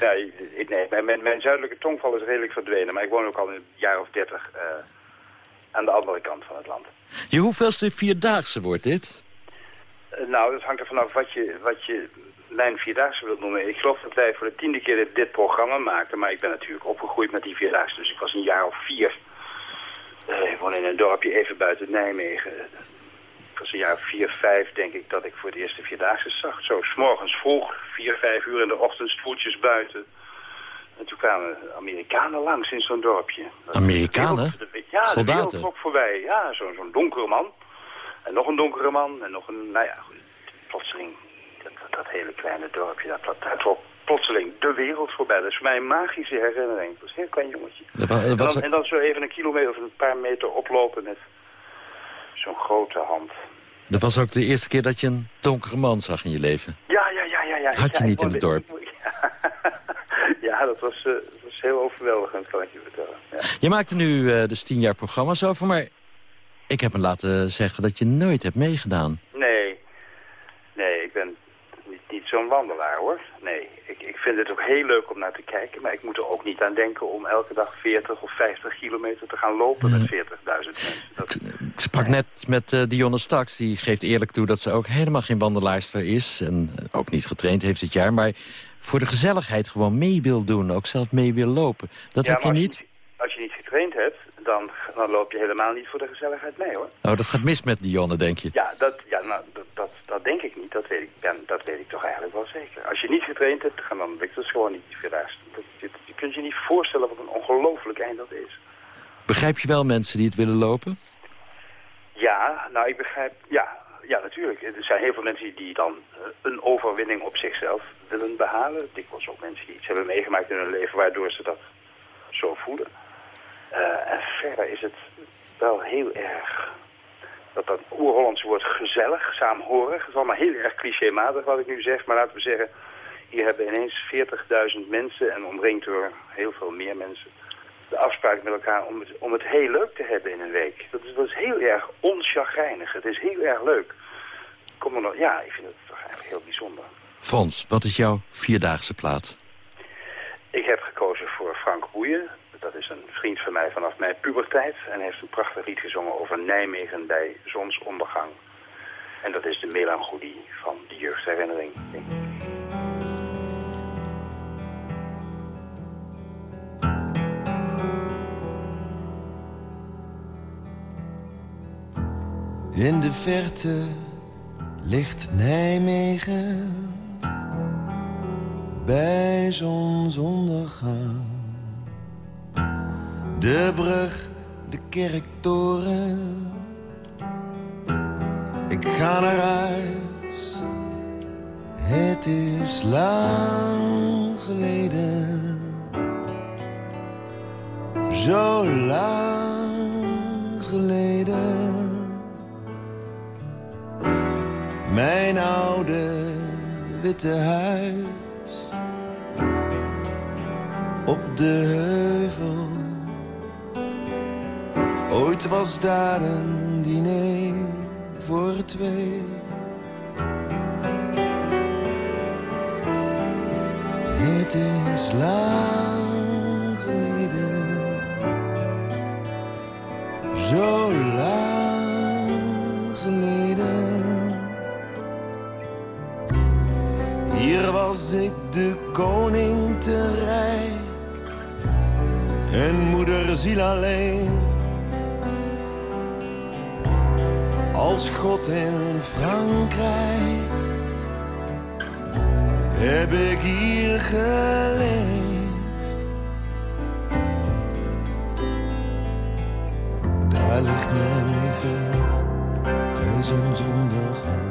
nee, nee mijn, mijn, zuidelijke tongval is redelijk verdwenen, maar ik woon ook al een jaar of dertig uh, aan de andere kant van het land. Je hoeveelste Vierdaagse wordt dit? nou, dat hangt er vanaf wat je, wat je mijn Vierdaagse wilt noemen. Ik geloof dat wij voor de tiende keer dit, dit programma maakten, maar ik ben natuurlijk opgegroeid met die Vierdaagse, dus ik was een jaar of vier... ik woon in een dorpje even buiten Nijmegen was een jaar vier, vijf, denk ik, dat ik voor het eerste Vierdaagse zag. Zo, s morgens vroeg, vier, vijf uur in de ochtend, stoeltjes buiten. En toen kwamen Amerikanen langs in zo'n dorpje. Amerikanen? Ja, Soldaten? de wereld voorbij. Ja, zo'n zo donkere man. En nog een donkere man en nog een, nou ja, plotseling, dat, dat, dat hele kleine dorpje, dat, dat, plotseling de wereld voorbij. Dat is voor mij een magische herinnering. Dat is een heel klein jongetje. Dat wa- dat En was dan, en dan zo even een kilometer of een paar meter oplopen met zo'n grote hand. Dat was ook de eerste keer dat je een donkere man zag in je leven. Ja, ja, ja, ja. ja. Had je Ja, niet in het dorp. Ja, dat was, eh, dat was heel overweldigend, kan ik je vertellen. Ja. Je maakte nu eh, dus tien jaar programma's over, maar ik heb me laten zeggen dat je nooit hebt meegedaan. Nee, nee, ik ben niet, niet zo'n wandelaar hoor. Nee, ik, ik vind het ook heel leuk om naar te kijken, maar ik moet er ook niet aan denken om elke dag 40 of 50 kilometer te gaan lopen met 40.000 mensen. Dat, Ik sprak net met eh, Dionne Staks, die geeft eerlijk toe dat ze ook helemaal geen wandelaarster is. En eh, ook niet getraind heeft dit jaar, maar voor de gezelligheid gewoon mee wil doen. Ook zelf mee wil lopen. Dat Ja, heb je niet? als je niet getraind hebt, dan, dan loop je helemaal niet voor de gezelligheid mee hoor. Oh, dat gaat mis met Dionne, denk je? Ja, dat, ja nou, dat, dat, dat denk ik niet. Dat weet ik, ja, dat weet ik toch eigenlijk wel zeker. Als je niet getraind hebt, dan lukt het gewoon niet die. Dat, je, je kunt je niet voorstellen wat een ongelooflijk eind dat is. Begrijp je wel mensen die het willen lopen? Ja, nou ik begrijp, ja, ja natuurlijk. Er zijn heel veel mensen die dan eh, een overwinning op zichzelf willen behalen. Dikwijls ook mensen die iets hebben meegemaakt in hun leven waardoor ze dat zo voelen. Eh, en verder is het wel heel erg, dat dat oer-Hollands woord gezellig, saamhorig. Het is allemaal heel erg clichématig wat ik nu zeg, maar laten we zeggen, hier hebben ineens 40.000 mensen en omringd door heel veel meer mensen de afspraak met elkaar om het, om het heel leuk te hebben in een week. Dat is, dat is heel erg onchagrijnig. Het is heel erg leuk. Kom er nog, ja, ik vind het toch eigenlijk heel bijzonder. Fons, wat is jouw vierdaagse plaat? Ik heb gekozen voor Frank Boeien. Dat is een vriend van mij vanaf mijn puberteit. En hij heeft een prachtig lied gezongen over Nijmegen bij zonsondergang. En dat is de melancholie van de jeugdherinnering. In de verte ligt Nijmegen bij zonsondergang. De brug, de kerktoren. Ik ga naar huis. Het is lang geleden. Zo lang geleden. Mijn oude witte huis op de heuvel. Ooit was daar een diner voor twee. Het is lang geleden, zo lang geleden. Hier was ik de koning te rijk en moeder ziel alleen. Als God in Frankrijk heb ik hier geleefd. Daar ligt Nijmegen bij zonsondergang.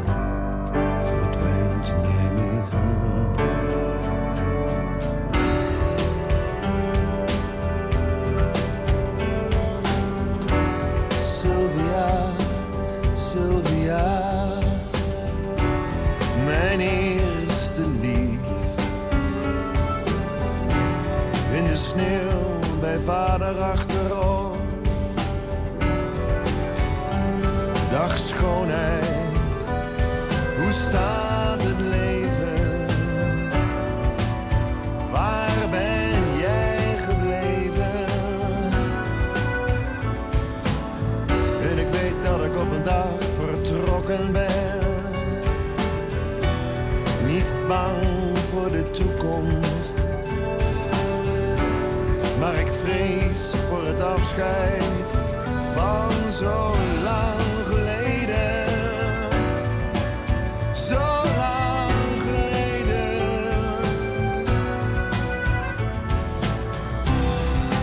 Vader achterop. Dag schoonheid, hoe staat het leven? Waar ben jij gebleven? En ik weet dat ik op een dag vertrokken ben. Niet bang vrees voor het afscheid van zo lang geleden. Zo lang geleden.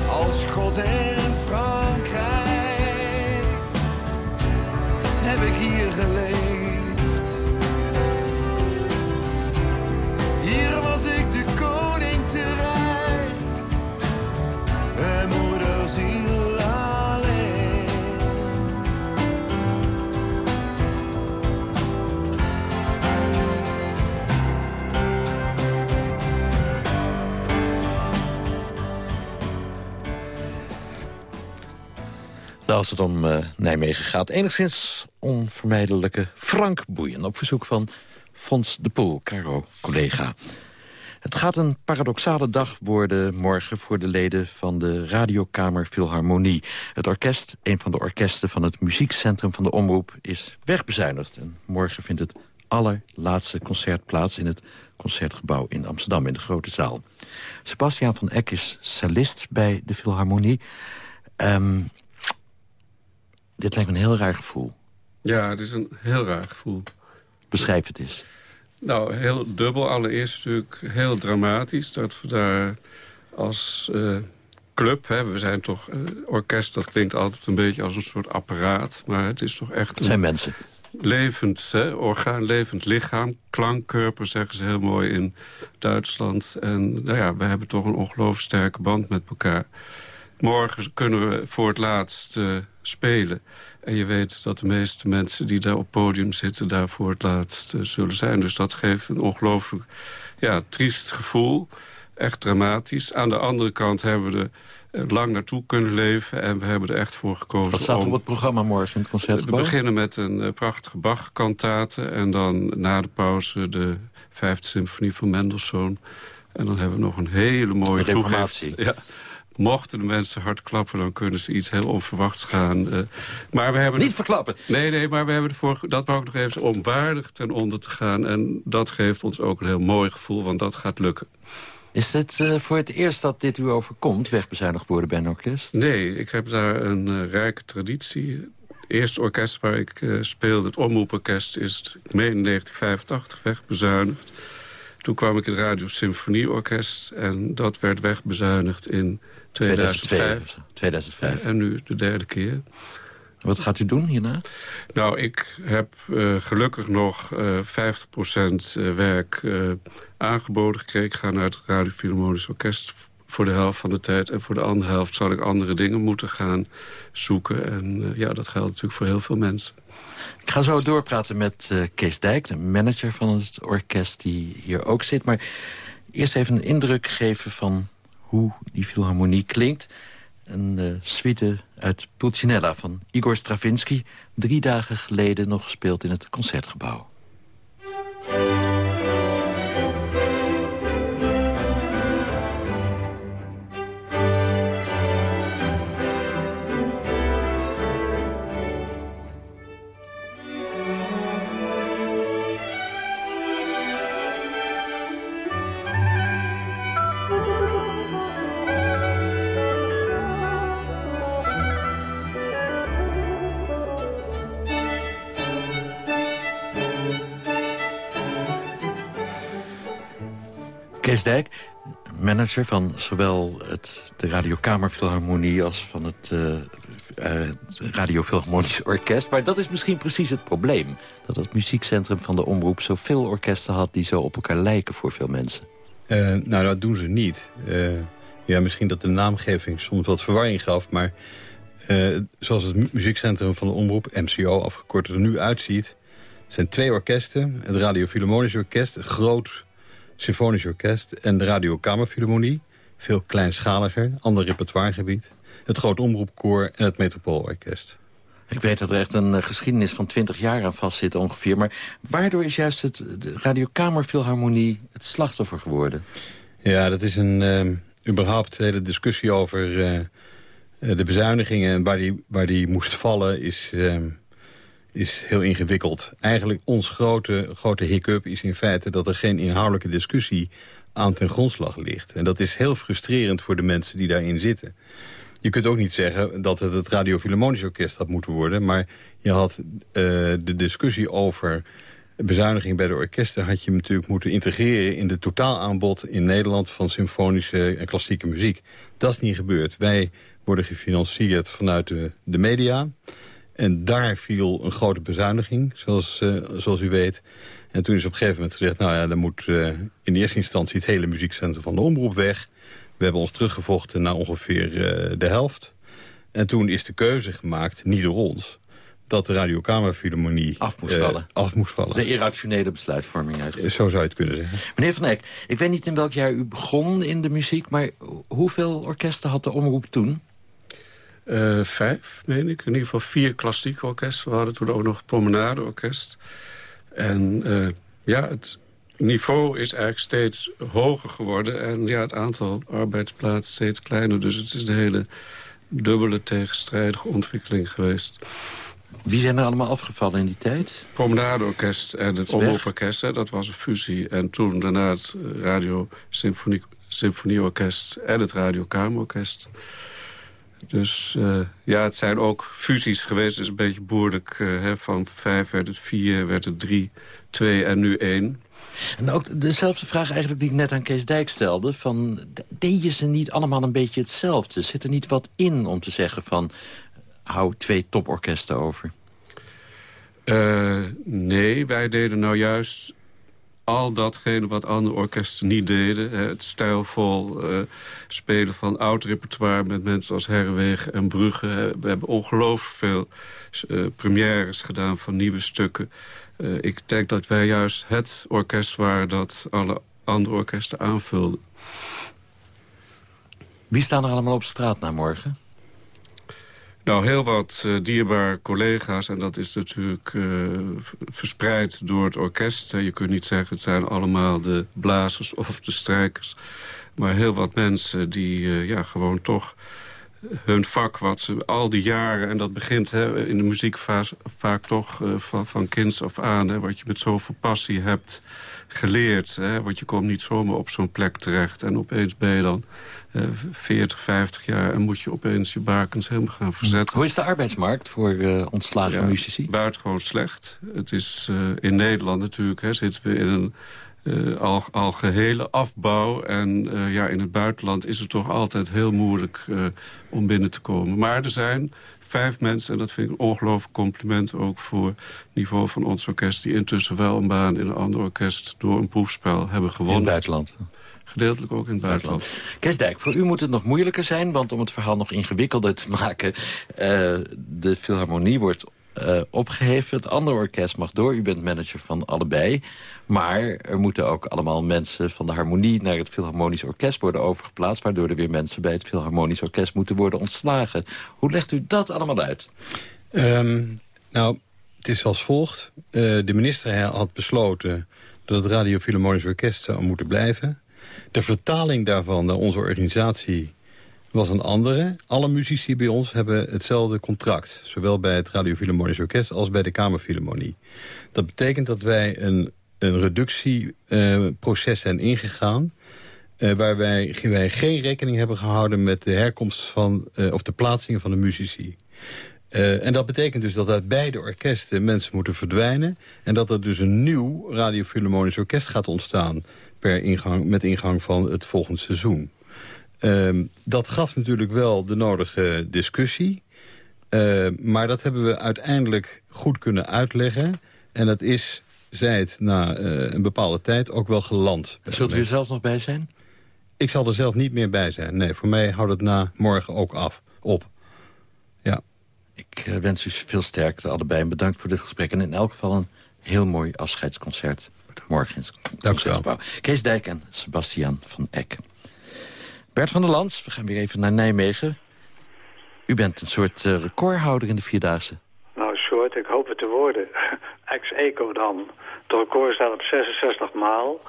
Als God in Frankrijk heb ik hier geleefd. Nou, als het om Nijmegen gaat, enigszins onvermijdelijke Frank Boeien... op verzoek van Fons de Poel, Caro collega. Het gaat een paradoxale dag worden morgen voor de leden van de Radiokamer Philharmonie. Het orkest, een van de orkesten van het muziekcentrum van de Omroep, is wegbezuinigd. En morgen vindt het allerlaatste concert plaats in het Concertgebouw in Amsterdam, in de grote zaal. Sebastiaan van Eck is cellist bij de Philharmonie. Ehm, dit lijkt me een heel raar gevoel. Ja, het is een heel raar gevoel. Beschrijf het eens. Nou, heel dubbel. Allereerst natuurlijk heel dramatisch dat we daar als eh, club... Hè, we zijn toch... Uh, orkest, dat klinkt altijd een beetje als een soort apparaat. Maar het is toch echt... Zijn mensen. Levend hè, orgaan, levend lichaam. Klankkörper zeggen ze heel mooi in Duitsland. En nou ja, we hebben toch een ongelooflijk sterke band met elkaar. Morgen kunnen we voor het laatst uh, spelen. En je weet dat de meeste mensen die daar op podium zitten... daar voor het laatst uh, zullen zijn. Dus dat geeft een ongelooflijk ja, triest gevoel. Echt dramatisch. Aan de andere kant hebben we er uh, lang naartoe kunnen leven... en we hebben er echt voor gekozen Wat staat om... op het programma morgen in het concertgebouw? We beginnen met een uh, prachtige Bach-kantate... en dan na de pauze de vijfde symfonie van Mendelssohn. En dan hebben we nog een hele mooie toegift. Ja, Mochten mensen hard klappen, dan kunnen ze iets heel onverwachts gaan. Uh, maar we hebben Niet verklappen! Nee, nee, maar we hebben ervoor, dat wou ik nog even om waardig ten onder te gaan. En dat geeft ons ook een heel mooi gevoel, want dat gaat lukken. Is het uh, voor het eerst dat dit u overkomt, wegbezuinigd worden bij een orkest? Nee, ik heb daar een uh, rijke traditie. Het eerste orkest waar ik speelde, het Omroeporkest, is ik meen in 1985 wegbezuinigd. Toen kwam ik in het Radio Symfonieorkest en dat werd wegbezuinigd in 2005. 2005. En nu de derde keer. Wat gaat u doen hierna? Nou, ik heb uh, gelukkig nog uh, 50% werk uh, aangeboden gekregen. Ik ga naar het Radio Philharmonisch Orkest voor de helft van de tijd. En voor de andere helft zal ik andere dingen moeten gaan zoeken. En ja, dat geldt natuurlijk voor heel veel mensen. Ik ga zo doorpraten met uh, Kees Dijk, de manager van het orkest die hier ook zit. Maar eerst even een indruk geven van hoe die filharmonie klinkt. Een uh, suite uit Pulcinella van Igor Stravinsky. Drie dagen geleden nog gespeeld in het Concertgebouw. Kees Dijk, manager van zowel het, de Radiokamerfilharmonie... als van het uh, uh, Radiofilharmonisch Orkest. Maar dat is misschien precies het probleem. Dat het muziekcentrum van de Omroep zoveel orkesten had... die zo op elkaar lijken voor veel mensen. Uh, nou, dat doen ze niet. ja, misschien dat de naamgeving soms wat verwarring gaf... maar zoals het muziekcentrum van de Omroep, MCO afgekort, er nu uitziet... Zijn twee orkesten. Het Radiofilharmonisch Orkest, een groot symfonisch orkest en de radiokamerfilharmonie. Veel kleinschaliger, ander repertoiregebied. Het Groot Omroepkoor en het Metropoolorkest. Ik weet dat er echt een uh, geschiedenis van 20 jaar aan vast zit ongeveer. Maar waardoor is juist het de radiokamerfilharmonie het slachtoffer geworden? Ja, dat is een uh, überhaupt hele discussie over uh, de bezuinigingen... en waar die, waar die moest vallen is is heel ingewikkeld. Eigenlijk ons grote, grote hiccup is in feite dat er geen inhoudelijke discussie aan ten grondslag ligt. En dat is heel frustrerend voor de mensen die daarin zitten. Je kunt ook niet zeggen dat het het Radio Philharmonisch Orkest had moeten worden... maar je had uh, de discussie over bezuiniging bij de orkesten... had je natuurlijk moeten integreren in de totaalaanbod in Nederland... van symfonische en klassieke muziek. Dat is niet gebeurd. Wij worden gefinancierd vanuit de media... En daar viel een grote bezuiniging, zoals, uh, zoals u weet. En toen is op een gegeven moment gezegd... nou ja, dan moet uh, in eerste instantie het hele muziekcentrum van de omroep weg. We hebben ons teruggevochten naar ongeveer uh, de helft. En toen is de keuze gemaakt, niet door ons dat de Radiokamerfilharmonie af moest vallen. af moest vallen. De irrationele besluitvorming eigenlijk. Zo zou je het kunnen zeggen. Meneer Van Eyck, ik weet niet in welk jaar u begon in de muziek... maar hoeveel orkesten had de omroep toen? Uh, vijf, meen ik. In ieder geval vier klassieke orkesten. We hadden toen ook nog het promenadeorkest. En uh, ja, het niveau is eigenlijk steeds hoger geworden. En ja, het aantal arbeidsplaatsen steeds kleiner. Dus het is een hele dubbele tegenstrijdige ontwikkeling geweest. Wie zijn er allemaal afgevallen in die tijd? Promenadeorkest en het Omroeporkest, dat was een fusie. En toen daarna het Radio Symfonie, Symfonieorkest en het Radio Kamerorkest. Dus uh, ja, het zijn ook fusies geweest. Het is een beetje boerlijk. Uh, hè, van vijf werd het vier, werd het drie, twee en nu één. En ook dezelfde vraag eigenlijk die ik net aan Kees Dijk stelde. Van, deden ze niet allemaal een beetje hetzelfde? Zit er niet wat in om te zeggen van... hou twee toporkesten over? Uh, nee, wij deden nou juist al datgene wat andere orkesten niet deden. Het stijlvol uh, spelen van oud repertoire met mensen als Herwegen en Brugge. We hebben ongelooflijk veel uh, premières gedaan van nieuwe stukken. Ik denk dat wij juist het orkest waren dat alle andere orkesten aanvulden. Wie staan er allemaal op straat na morgen? Nou, heel wat uh, dierbare collega's. En dat is natuurlijk uh, verspreid door het orkest. Je kunt niet zeggen het zijn allemaal de blazers of de strijkers. Maar heel wat mensen die uh, ja, gewoon toch hun vak wat ze al die jaren... en dat begint hè, in de muziek vaak toch van, van kinds af aan... Hè, wat je met zoveel passie hebt geleerd. Hè, want je komt niet zomaar op zo'n plek terecht... en opeens ben je dan 40, 50 jaar... en moet je opeens je bakens helemaal gaan verzetten. Hoe is de arbeidsmarkt voor uh, ontslagen ja, muzici? Buitengewoon slecht. Het is uh, in Nederland natuurlijk, hè, zitten we in een uh, al, al gehele afbouw. En ja, in het buitenland is het toch altijd heel moeilijk om binnen te komen. Maar er zijn vijf mensen, en dat vind ik een ongelooflijk compliment... ook voor het niveau van ons orkest... die intussen wel een baan in een ander orkest... door een proefspel hebben gewonnen. In het buitenland? Gedeeltelijk ook in het buitenland. Kees voor u moet het nog moeilijker zijn... want om het verhaal nog ingewikkelder te maken... Uh, de Philharmonie wordt uh, opgeheven. Het andere orkest mag door. U bent manager van allebei. Maar er moeten ook allemaal mensen van de harmonie... naar het Philharmonisch Orkest worden overgeplaatst... waardoor er weer mensen bij het Philharmonisch Orkest moeten worden ontslagen. Hoe legt u dat allemaal uit? Um, nou, het is als volgt. Uh, de minister had besloten dat het Radio Philharmonisch Orkest zou moeten blijven. De vertaling daarvan naar onze organisatie was een andere. Alle muzici bij ons hebben hetzelfde contract. Zowel bij het Radio Philharmonisch Orkest als bij de Kamerfilharmonie. Dat betekent dat wij een, een reductieproces uh, zijn ingegaan... Uh, waar wij, wij, geen rekening hebben gehouden met de herkomst van... Uh, of de plaatsingen van de muzici. En dat betekent dus dat uit beide orkesten mensen moeten verdwijnen... en dat er dus een nieuw Radio Philharmonisch Orkest gaat ontstaan per ingang, met ingang van het volgende seizoen. Uh, dat gaf natuurlijk wel de nodige discussie. Uh, maar dat hebben we uiteindelijk goed kunnen uitleggen. En dat is, zij het na uh, een bepaalde tijd, ook wel geland. Zult u er zelf nog bij zijn? Ik zal er zelf niet meer bij zijn. Nee, voor mij houdt het na morgen ook af, op. Ja. Ik uh, wens u veel sterkte allebei en bedankt voor dit gesprek. En in elk geval een heel mooi afscheidsconcert morgen in Dank u wel. Kees Dijk en Sebastian van Eck. Bert van der Lans, we gaan weer even naar Nijmegen. U bent een soort uh, recordhouder in de Vierdaagse. Nou, soort, ik hoop het te worden. Ex-eco dan. Het record staat op 66 maal.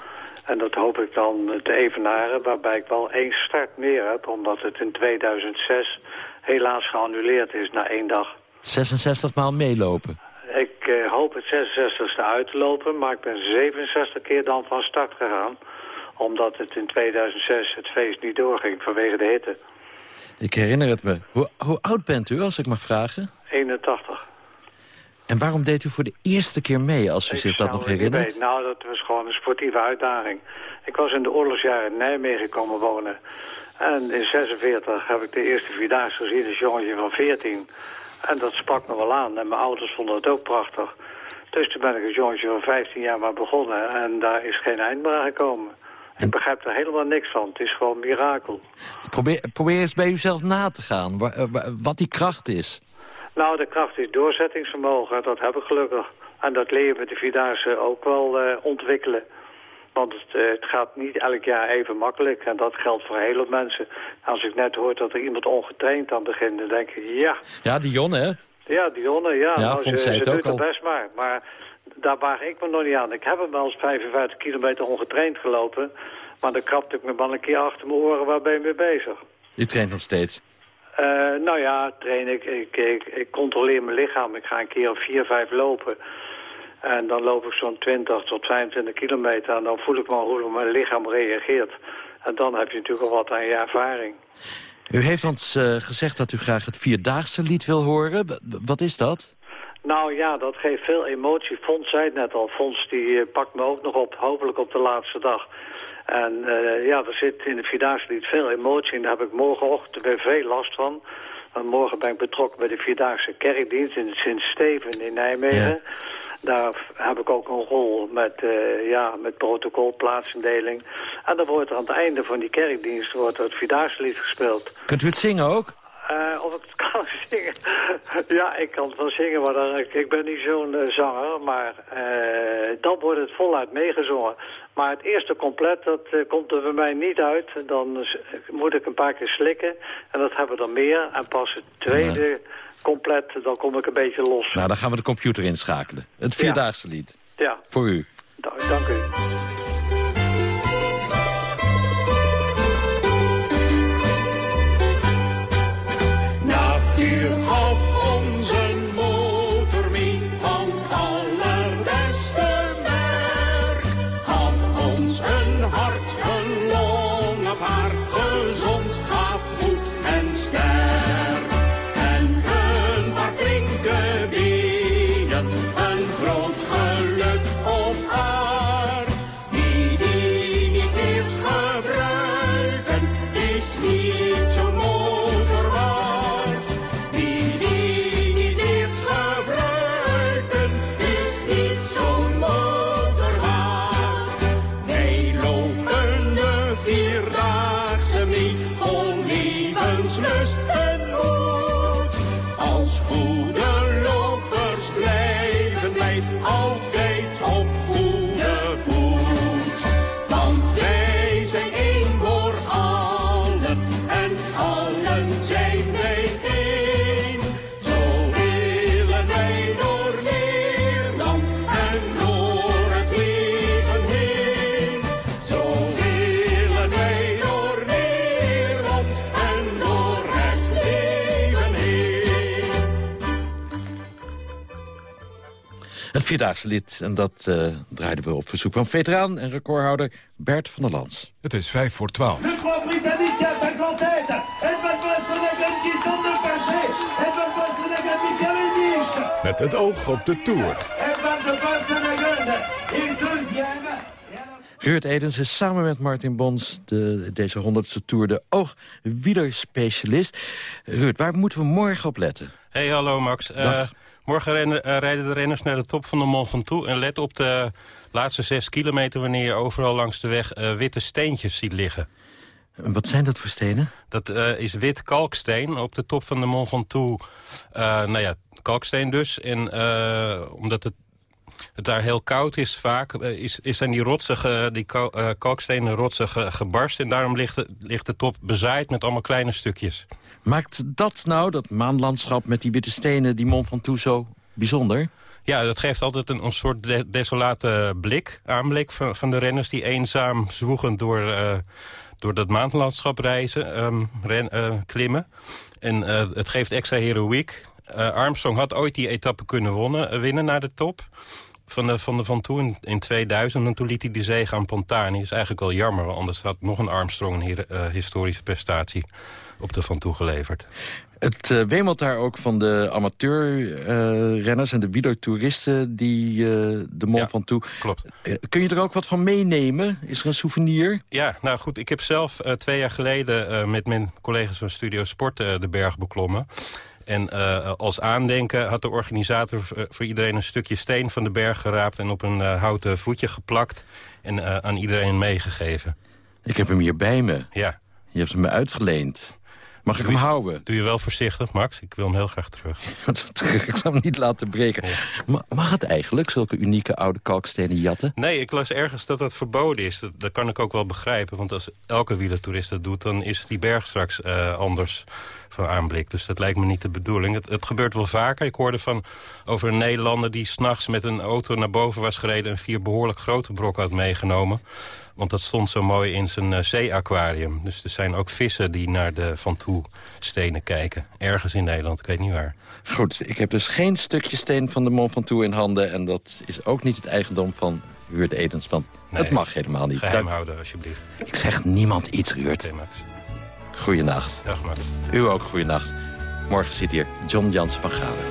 En dat hoop ik dan te evenaren, waarbij ik wel één start meer heb... omdat het in 2006 helaas geannuleerd is na één dag. 66 maal meelopen? Ik uh, hoop het 66ste uit te lopen, maar ik ben 67 keer dan van start gegaan. Omdat het in 2006 het feest niet doorging vanwege de hitte. Ik herinner het me. Hoe, hoe oud bent u, als ik mag vragen? 81. En waarom deed u voor de eerste keer mee, als u zich dat nog herinnert? Nou, dat was gewoon een sportieve uitdaging. Ik was in de oorlogsjaren in Nijmegen komen wonen. En in 46 heb ik de eerste Vierdaagse gezien als jongetje van 14. En dat sprak me wel aan. En mijn ouders vonden het ook prachtig. Dus toen ben ik een jongetje van 15 jaar maar begonnen. En daar is geen eind meer aan gekomen. Ik begrijp er helemaal niks van. Het is gewoon een mirakel. Probeer, probeer eens bij uzelf na te gaan, eh, wa- wat die kracht is. Nou, de kracht is doorzettingsvermogen. Dat heb ik gelukkig. En dat leer je met de Vierdaagse ook wel eh, ontwikkelen. Want het, eh, het gaat niet elk jaar even makkelijk. En dat geldt voor heel veel mensen. Als ik net hoor dat er iemand ongetraind aan begint... dan denk ik, ja, Ja, Dionne, hè? ja, Dionne, ja. Ja, nou, vond ze, het ook al. best maar. Maar daar waag ik me nog niet aan. Ik heb hem wel eens 55 kilometer ongetraind gelopen. Maar dan krapte ik me wel een keer achter mijn oren. Waar ben je mee bezig? U traint nog steeds. Eh, nou ja, train ik, ik, ik, ik controleer mijn lichaam. Ik ga een keer of vier, vijf lopen. En dan loop ik zo'n 20 tot 25 kilometer. En dan voel ik wel hoe mijn lichaam reageert. En dan heb je natuurlijk al wat aan je ervaring. U heeft ons eh, gezegd dat u graag het Vierdaagse lied wil horen. Wat is dat? Nou ja, dat geeft veel emotie. Fons zei het net al. Fons die eh, pakt me ook nog op, hopelijk op de laatste dag. En eh, ja, er zit in het Vierdaagse lied veel emotie in. Daar heb ik morgenochtend weer veel last van. Want morgen ben ik betrokken bij de Vierdaagse kerkdienst in Sint-Steven in Nijmegen. Daar heb ik ook een rol met, eh, ja, met protocol, plaatsindeling. En dan wordt er aan het einde van die kerkdienst wordt het Vierdaagse lied gespeeld. Kunt u het zingen ook? Eh, of ik het kan zingen? ja, ik kan het wel zingen, maar dan, ik, ik ben niet zo'n eh, zanger. Maar eh, dan wordt het voluit meegezongen. Maar het eerste compleet, dat komt er bij mij niet uit. Dan moet ik een paar keer slikken. En dat hebben we dan meer. En pas het tweede compleet, dan kom ik een beetje los. Nou, dan gaan we de computer inschakelen. Het Vierdaagse lied. Ja, Voor u. da- dank u. Vierdaagse lied. En dat eh, draaiden we op verzoek van veteraan en recordhouder Bert van der Lans. Het is vijf voor twaalf. Le Grand Britannique attaque en tête. Elle va passer la gagne qui tente de passer. Elle va passer la gagne Cavendish. Met het oog op de Tour. Deuxième. Ruud Edens is samen met Martin Bons de, deze honderdste Tour de oogwielerspecialist. Ruud, waar moeten we morgen op letten? Hey, hallo Max. Eh. Morgen rennen, eh, rijden de renners naar de top van de Mont Ventoux. En let op de laatste zes kilometer wanneer je overal langs de weg eh, witte steentjes ziet liggen. Wat zijn dat voor stenen? Dat eh, is wit kalksteen op de top van de Mont Ventoux. eh nou ja, kalksteen dus. En omdat het, het daar heel koud is vaak, is, is zijn die, rotsige, die kal- kalkstenen rotsig gebarst. En daarom ligt de, ligt de top bezaaid met allemaal kleine stukjes. Maakt dat nou, dat maanlandschap met die witte stenen, die Mont Ventoux zo bijzonder? Ja, dat geeft altijd een, soort de- desolate blik, aanblik van, van de renners... die eenzaam zwoegend door, eh, door dat maandlandschap reizen, ehm, ren, eh, klimmen. En eh, het geeft extra heroïek. Armstrong had ooit die etappe kunnen wonnen, winnen naar de top van de Van, de van Toe in, in 2000. En toen liet hij de zege aan Pontani. is eigenlijk wel jammer, want anders had nog een Armstrong... een historische prestatie op de Van Toe geleverd. Het eh, wemelt daar ook van de amateurrenners en de wielertoeristen die eh, de Mont Ventoux... Klopt. Eh, kun je er ook wat van meenemen? Is er een souvenir? Ja, nou goed, ik heb zelf eh, twee jaar geleden eh, met mijn collega's van Studio Sport eh, de berg beklommen. En uh, als aandenken had de organisator voor iedereen een stukje steen van de berg geraapt... en op een uh, houten voetje geplakt en uh, aan iedereen meegegeven. Ik heb hem hier bij me. Ja. Je hebt hem me uitgeleend. Mag ik hem houden? Doe je wel voorzichtig, Max. Ik wil hem heel graag terug. ik zal hem niet laten breken. Ja. Mag het eigenlijk, zulke unieke oude kalkstenen jatten? Nee, ik las ergens dat dat verboden is. Dat, dat kan ik ook wel begrijpen. Want als elke wielertoerist dat doet... dan is die berg straks uh, anders van aanblik. Dus dat lijkt me niet de bedoeling. Het, het, gebeurt wel vaker. Ik hoorde van over een Nederlander die s'nachts met een auto naar boven was gereden... en vier behoorlijk grote brokken had meegenomen. Want dat stond zo mooi in zijn uh, zeeaquarium. Dus er zijn ook vissen die naar de Van Toe stenen kijken. Ergens in Nederland, ik weet niet waar. Goed, ik heb dus geen stukje steen van de Mont Ventoux in handen... en dat is ook niet het eigendom van Ruurt Edens. Want nee, dat mag helemaal niet. Geheim houden, alsjeblieft. Ik zeg niemand iets, Ruurt. Okay, Max. Goeienacht. Dag, Max. U ook, goeienacht. Morgen zit hier John Jansen van Galen.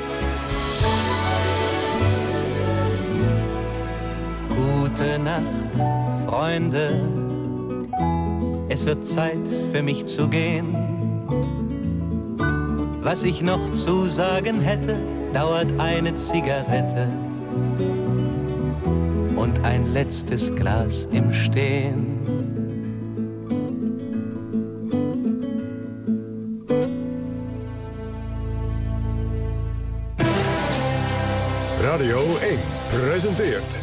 Gute Nacht. Freunde, es wird Zeit für mich zu gehen. Was ich noch zu sagen hätte, dauert eine Zigarette und ein letztes Glas im Stehen. Radio 1 presenteert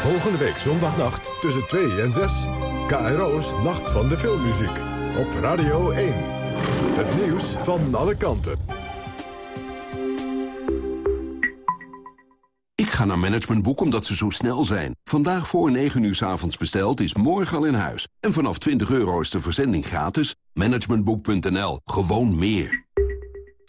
Volgende week zondagnacht tussen 2 en 6. KRO's Nacht van de Filmmuziek. Op Radio 1. Het nieuws van alle kanten. Ik ga naar Managementboek omdat ze zo snel zijn. Vandaag voor 9 uur s avonds besteld is morgen al in huis. En vanaf 20 euro is de verzending gratis. Managementboek.nl. Gewoon meer.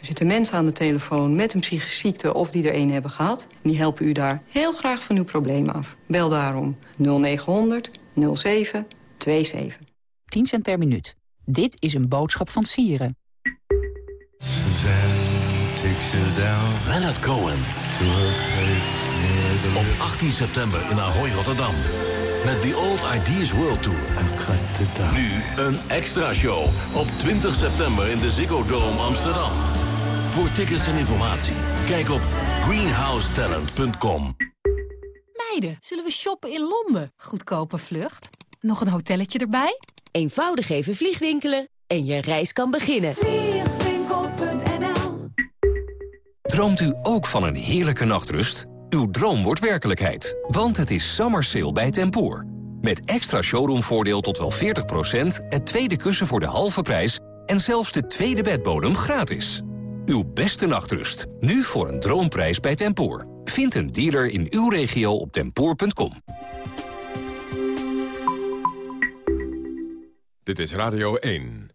Er zitten mensen aan de telefoon met een psychische ziekte of die er een hebben gehad. En die helpen u daar heel graag van uw probleem af. Bel daarom 0900 0727. 10 cent per minuut. Dit is een boodschap van Sieren. Leonard Cohen. Op 18 september in Ahoy, Rotterdam. Met The Old Ideas World Tour. Nu een extra show op 20 september in de Ziggo Dome Amsterdam. Voor tickets en informatie, kijk op greenhousetalent.com. Meiden, zullen we shoppen in Londen? Goedkope vlucht. Nog een hotelletje erbij? Eenvoudig even vliegwinkelen en je reis kan beginnen. Vliegwinkel.nl Droomt u ook van een heerlijke nachtrust? Uw droom wordt werkelijkheid, want het is summer sale bij Tempoor. Met extra showroomvoordeel tot wel 40%, het tweede kussen voor de halve prijs... en zelfs de tweede bedbodem gratis. Uw beste nachtrust, nu voor een droomprijs bij Tempoor. Vind een dealer in uw regio op tempoor.com. Dit is Radio 1.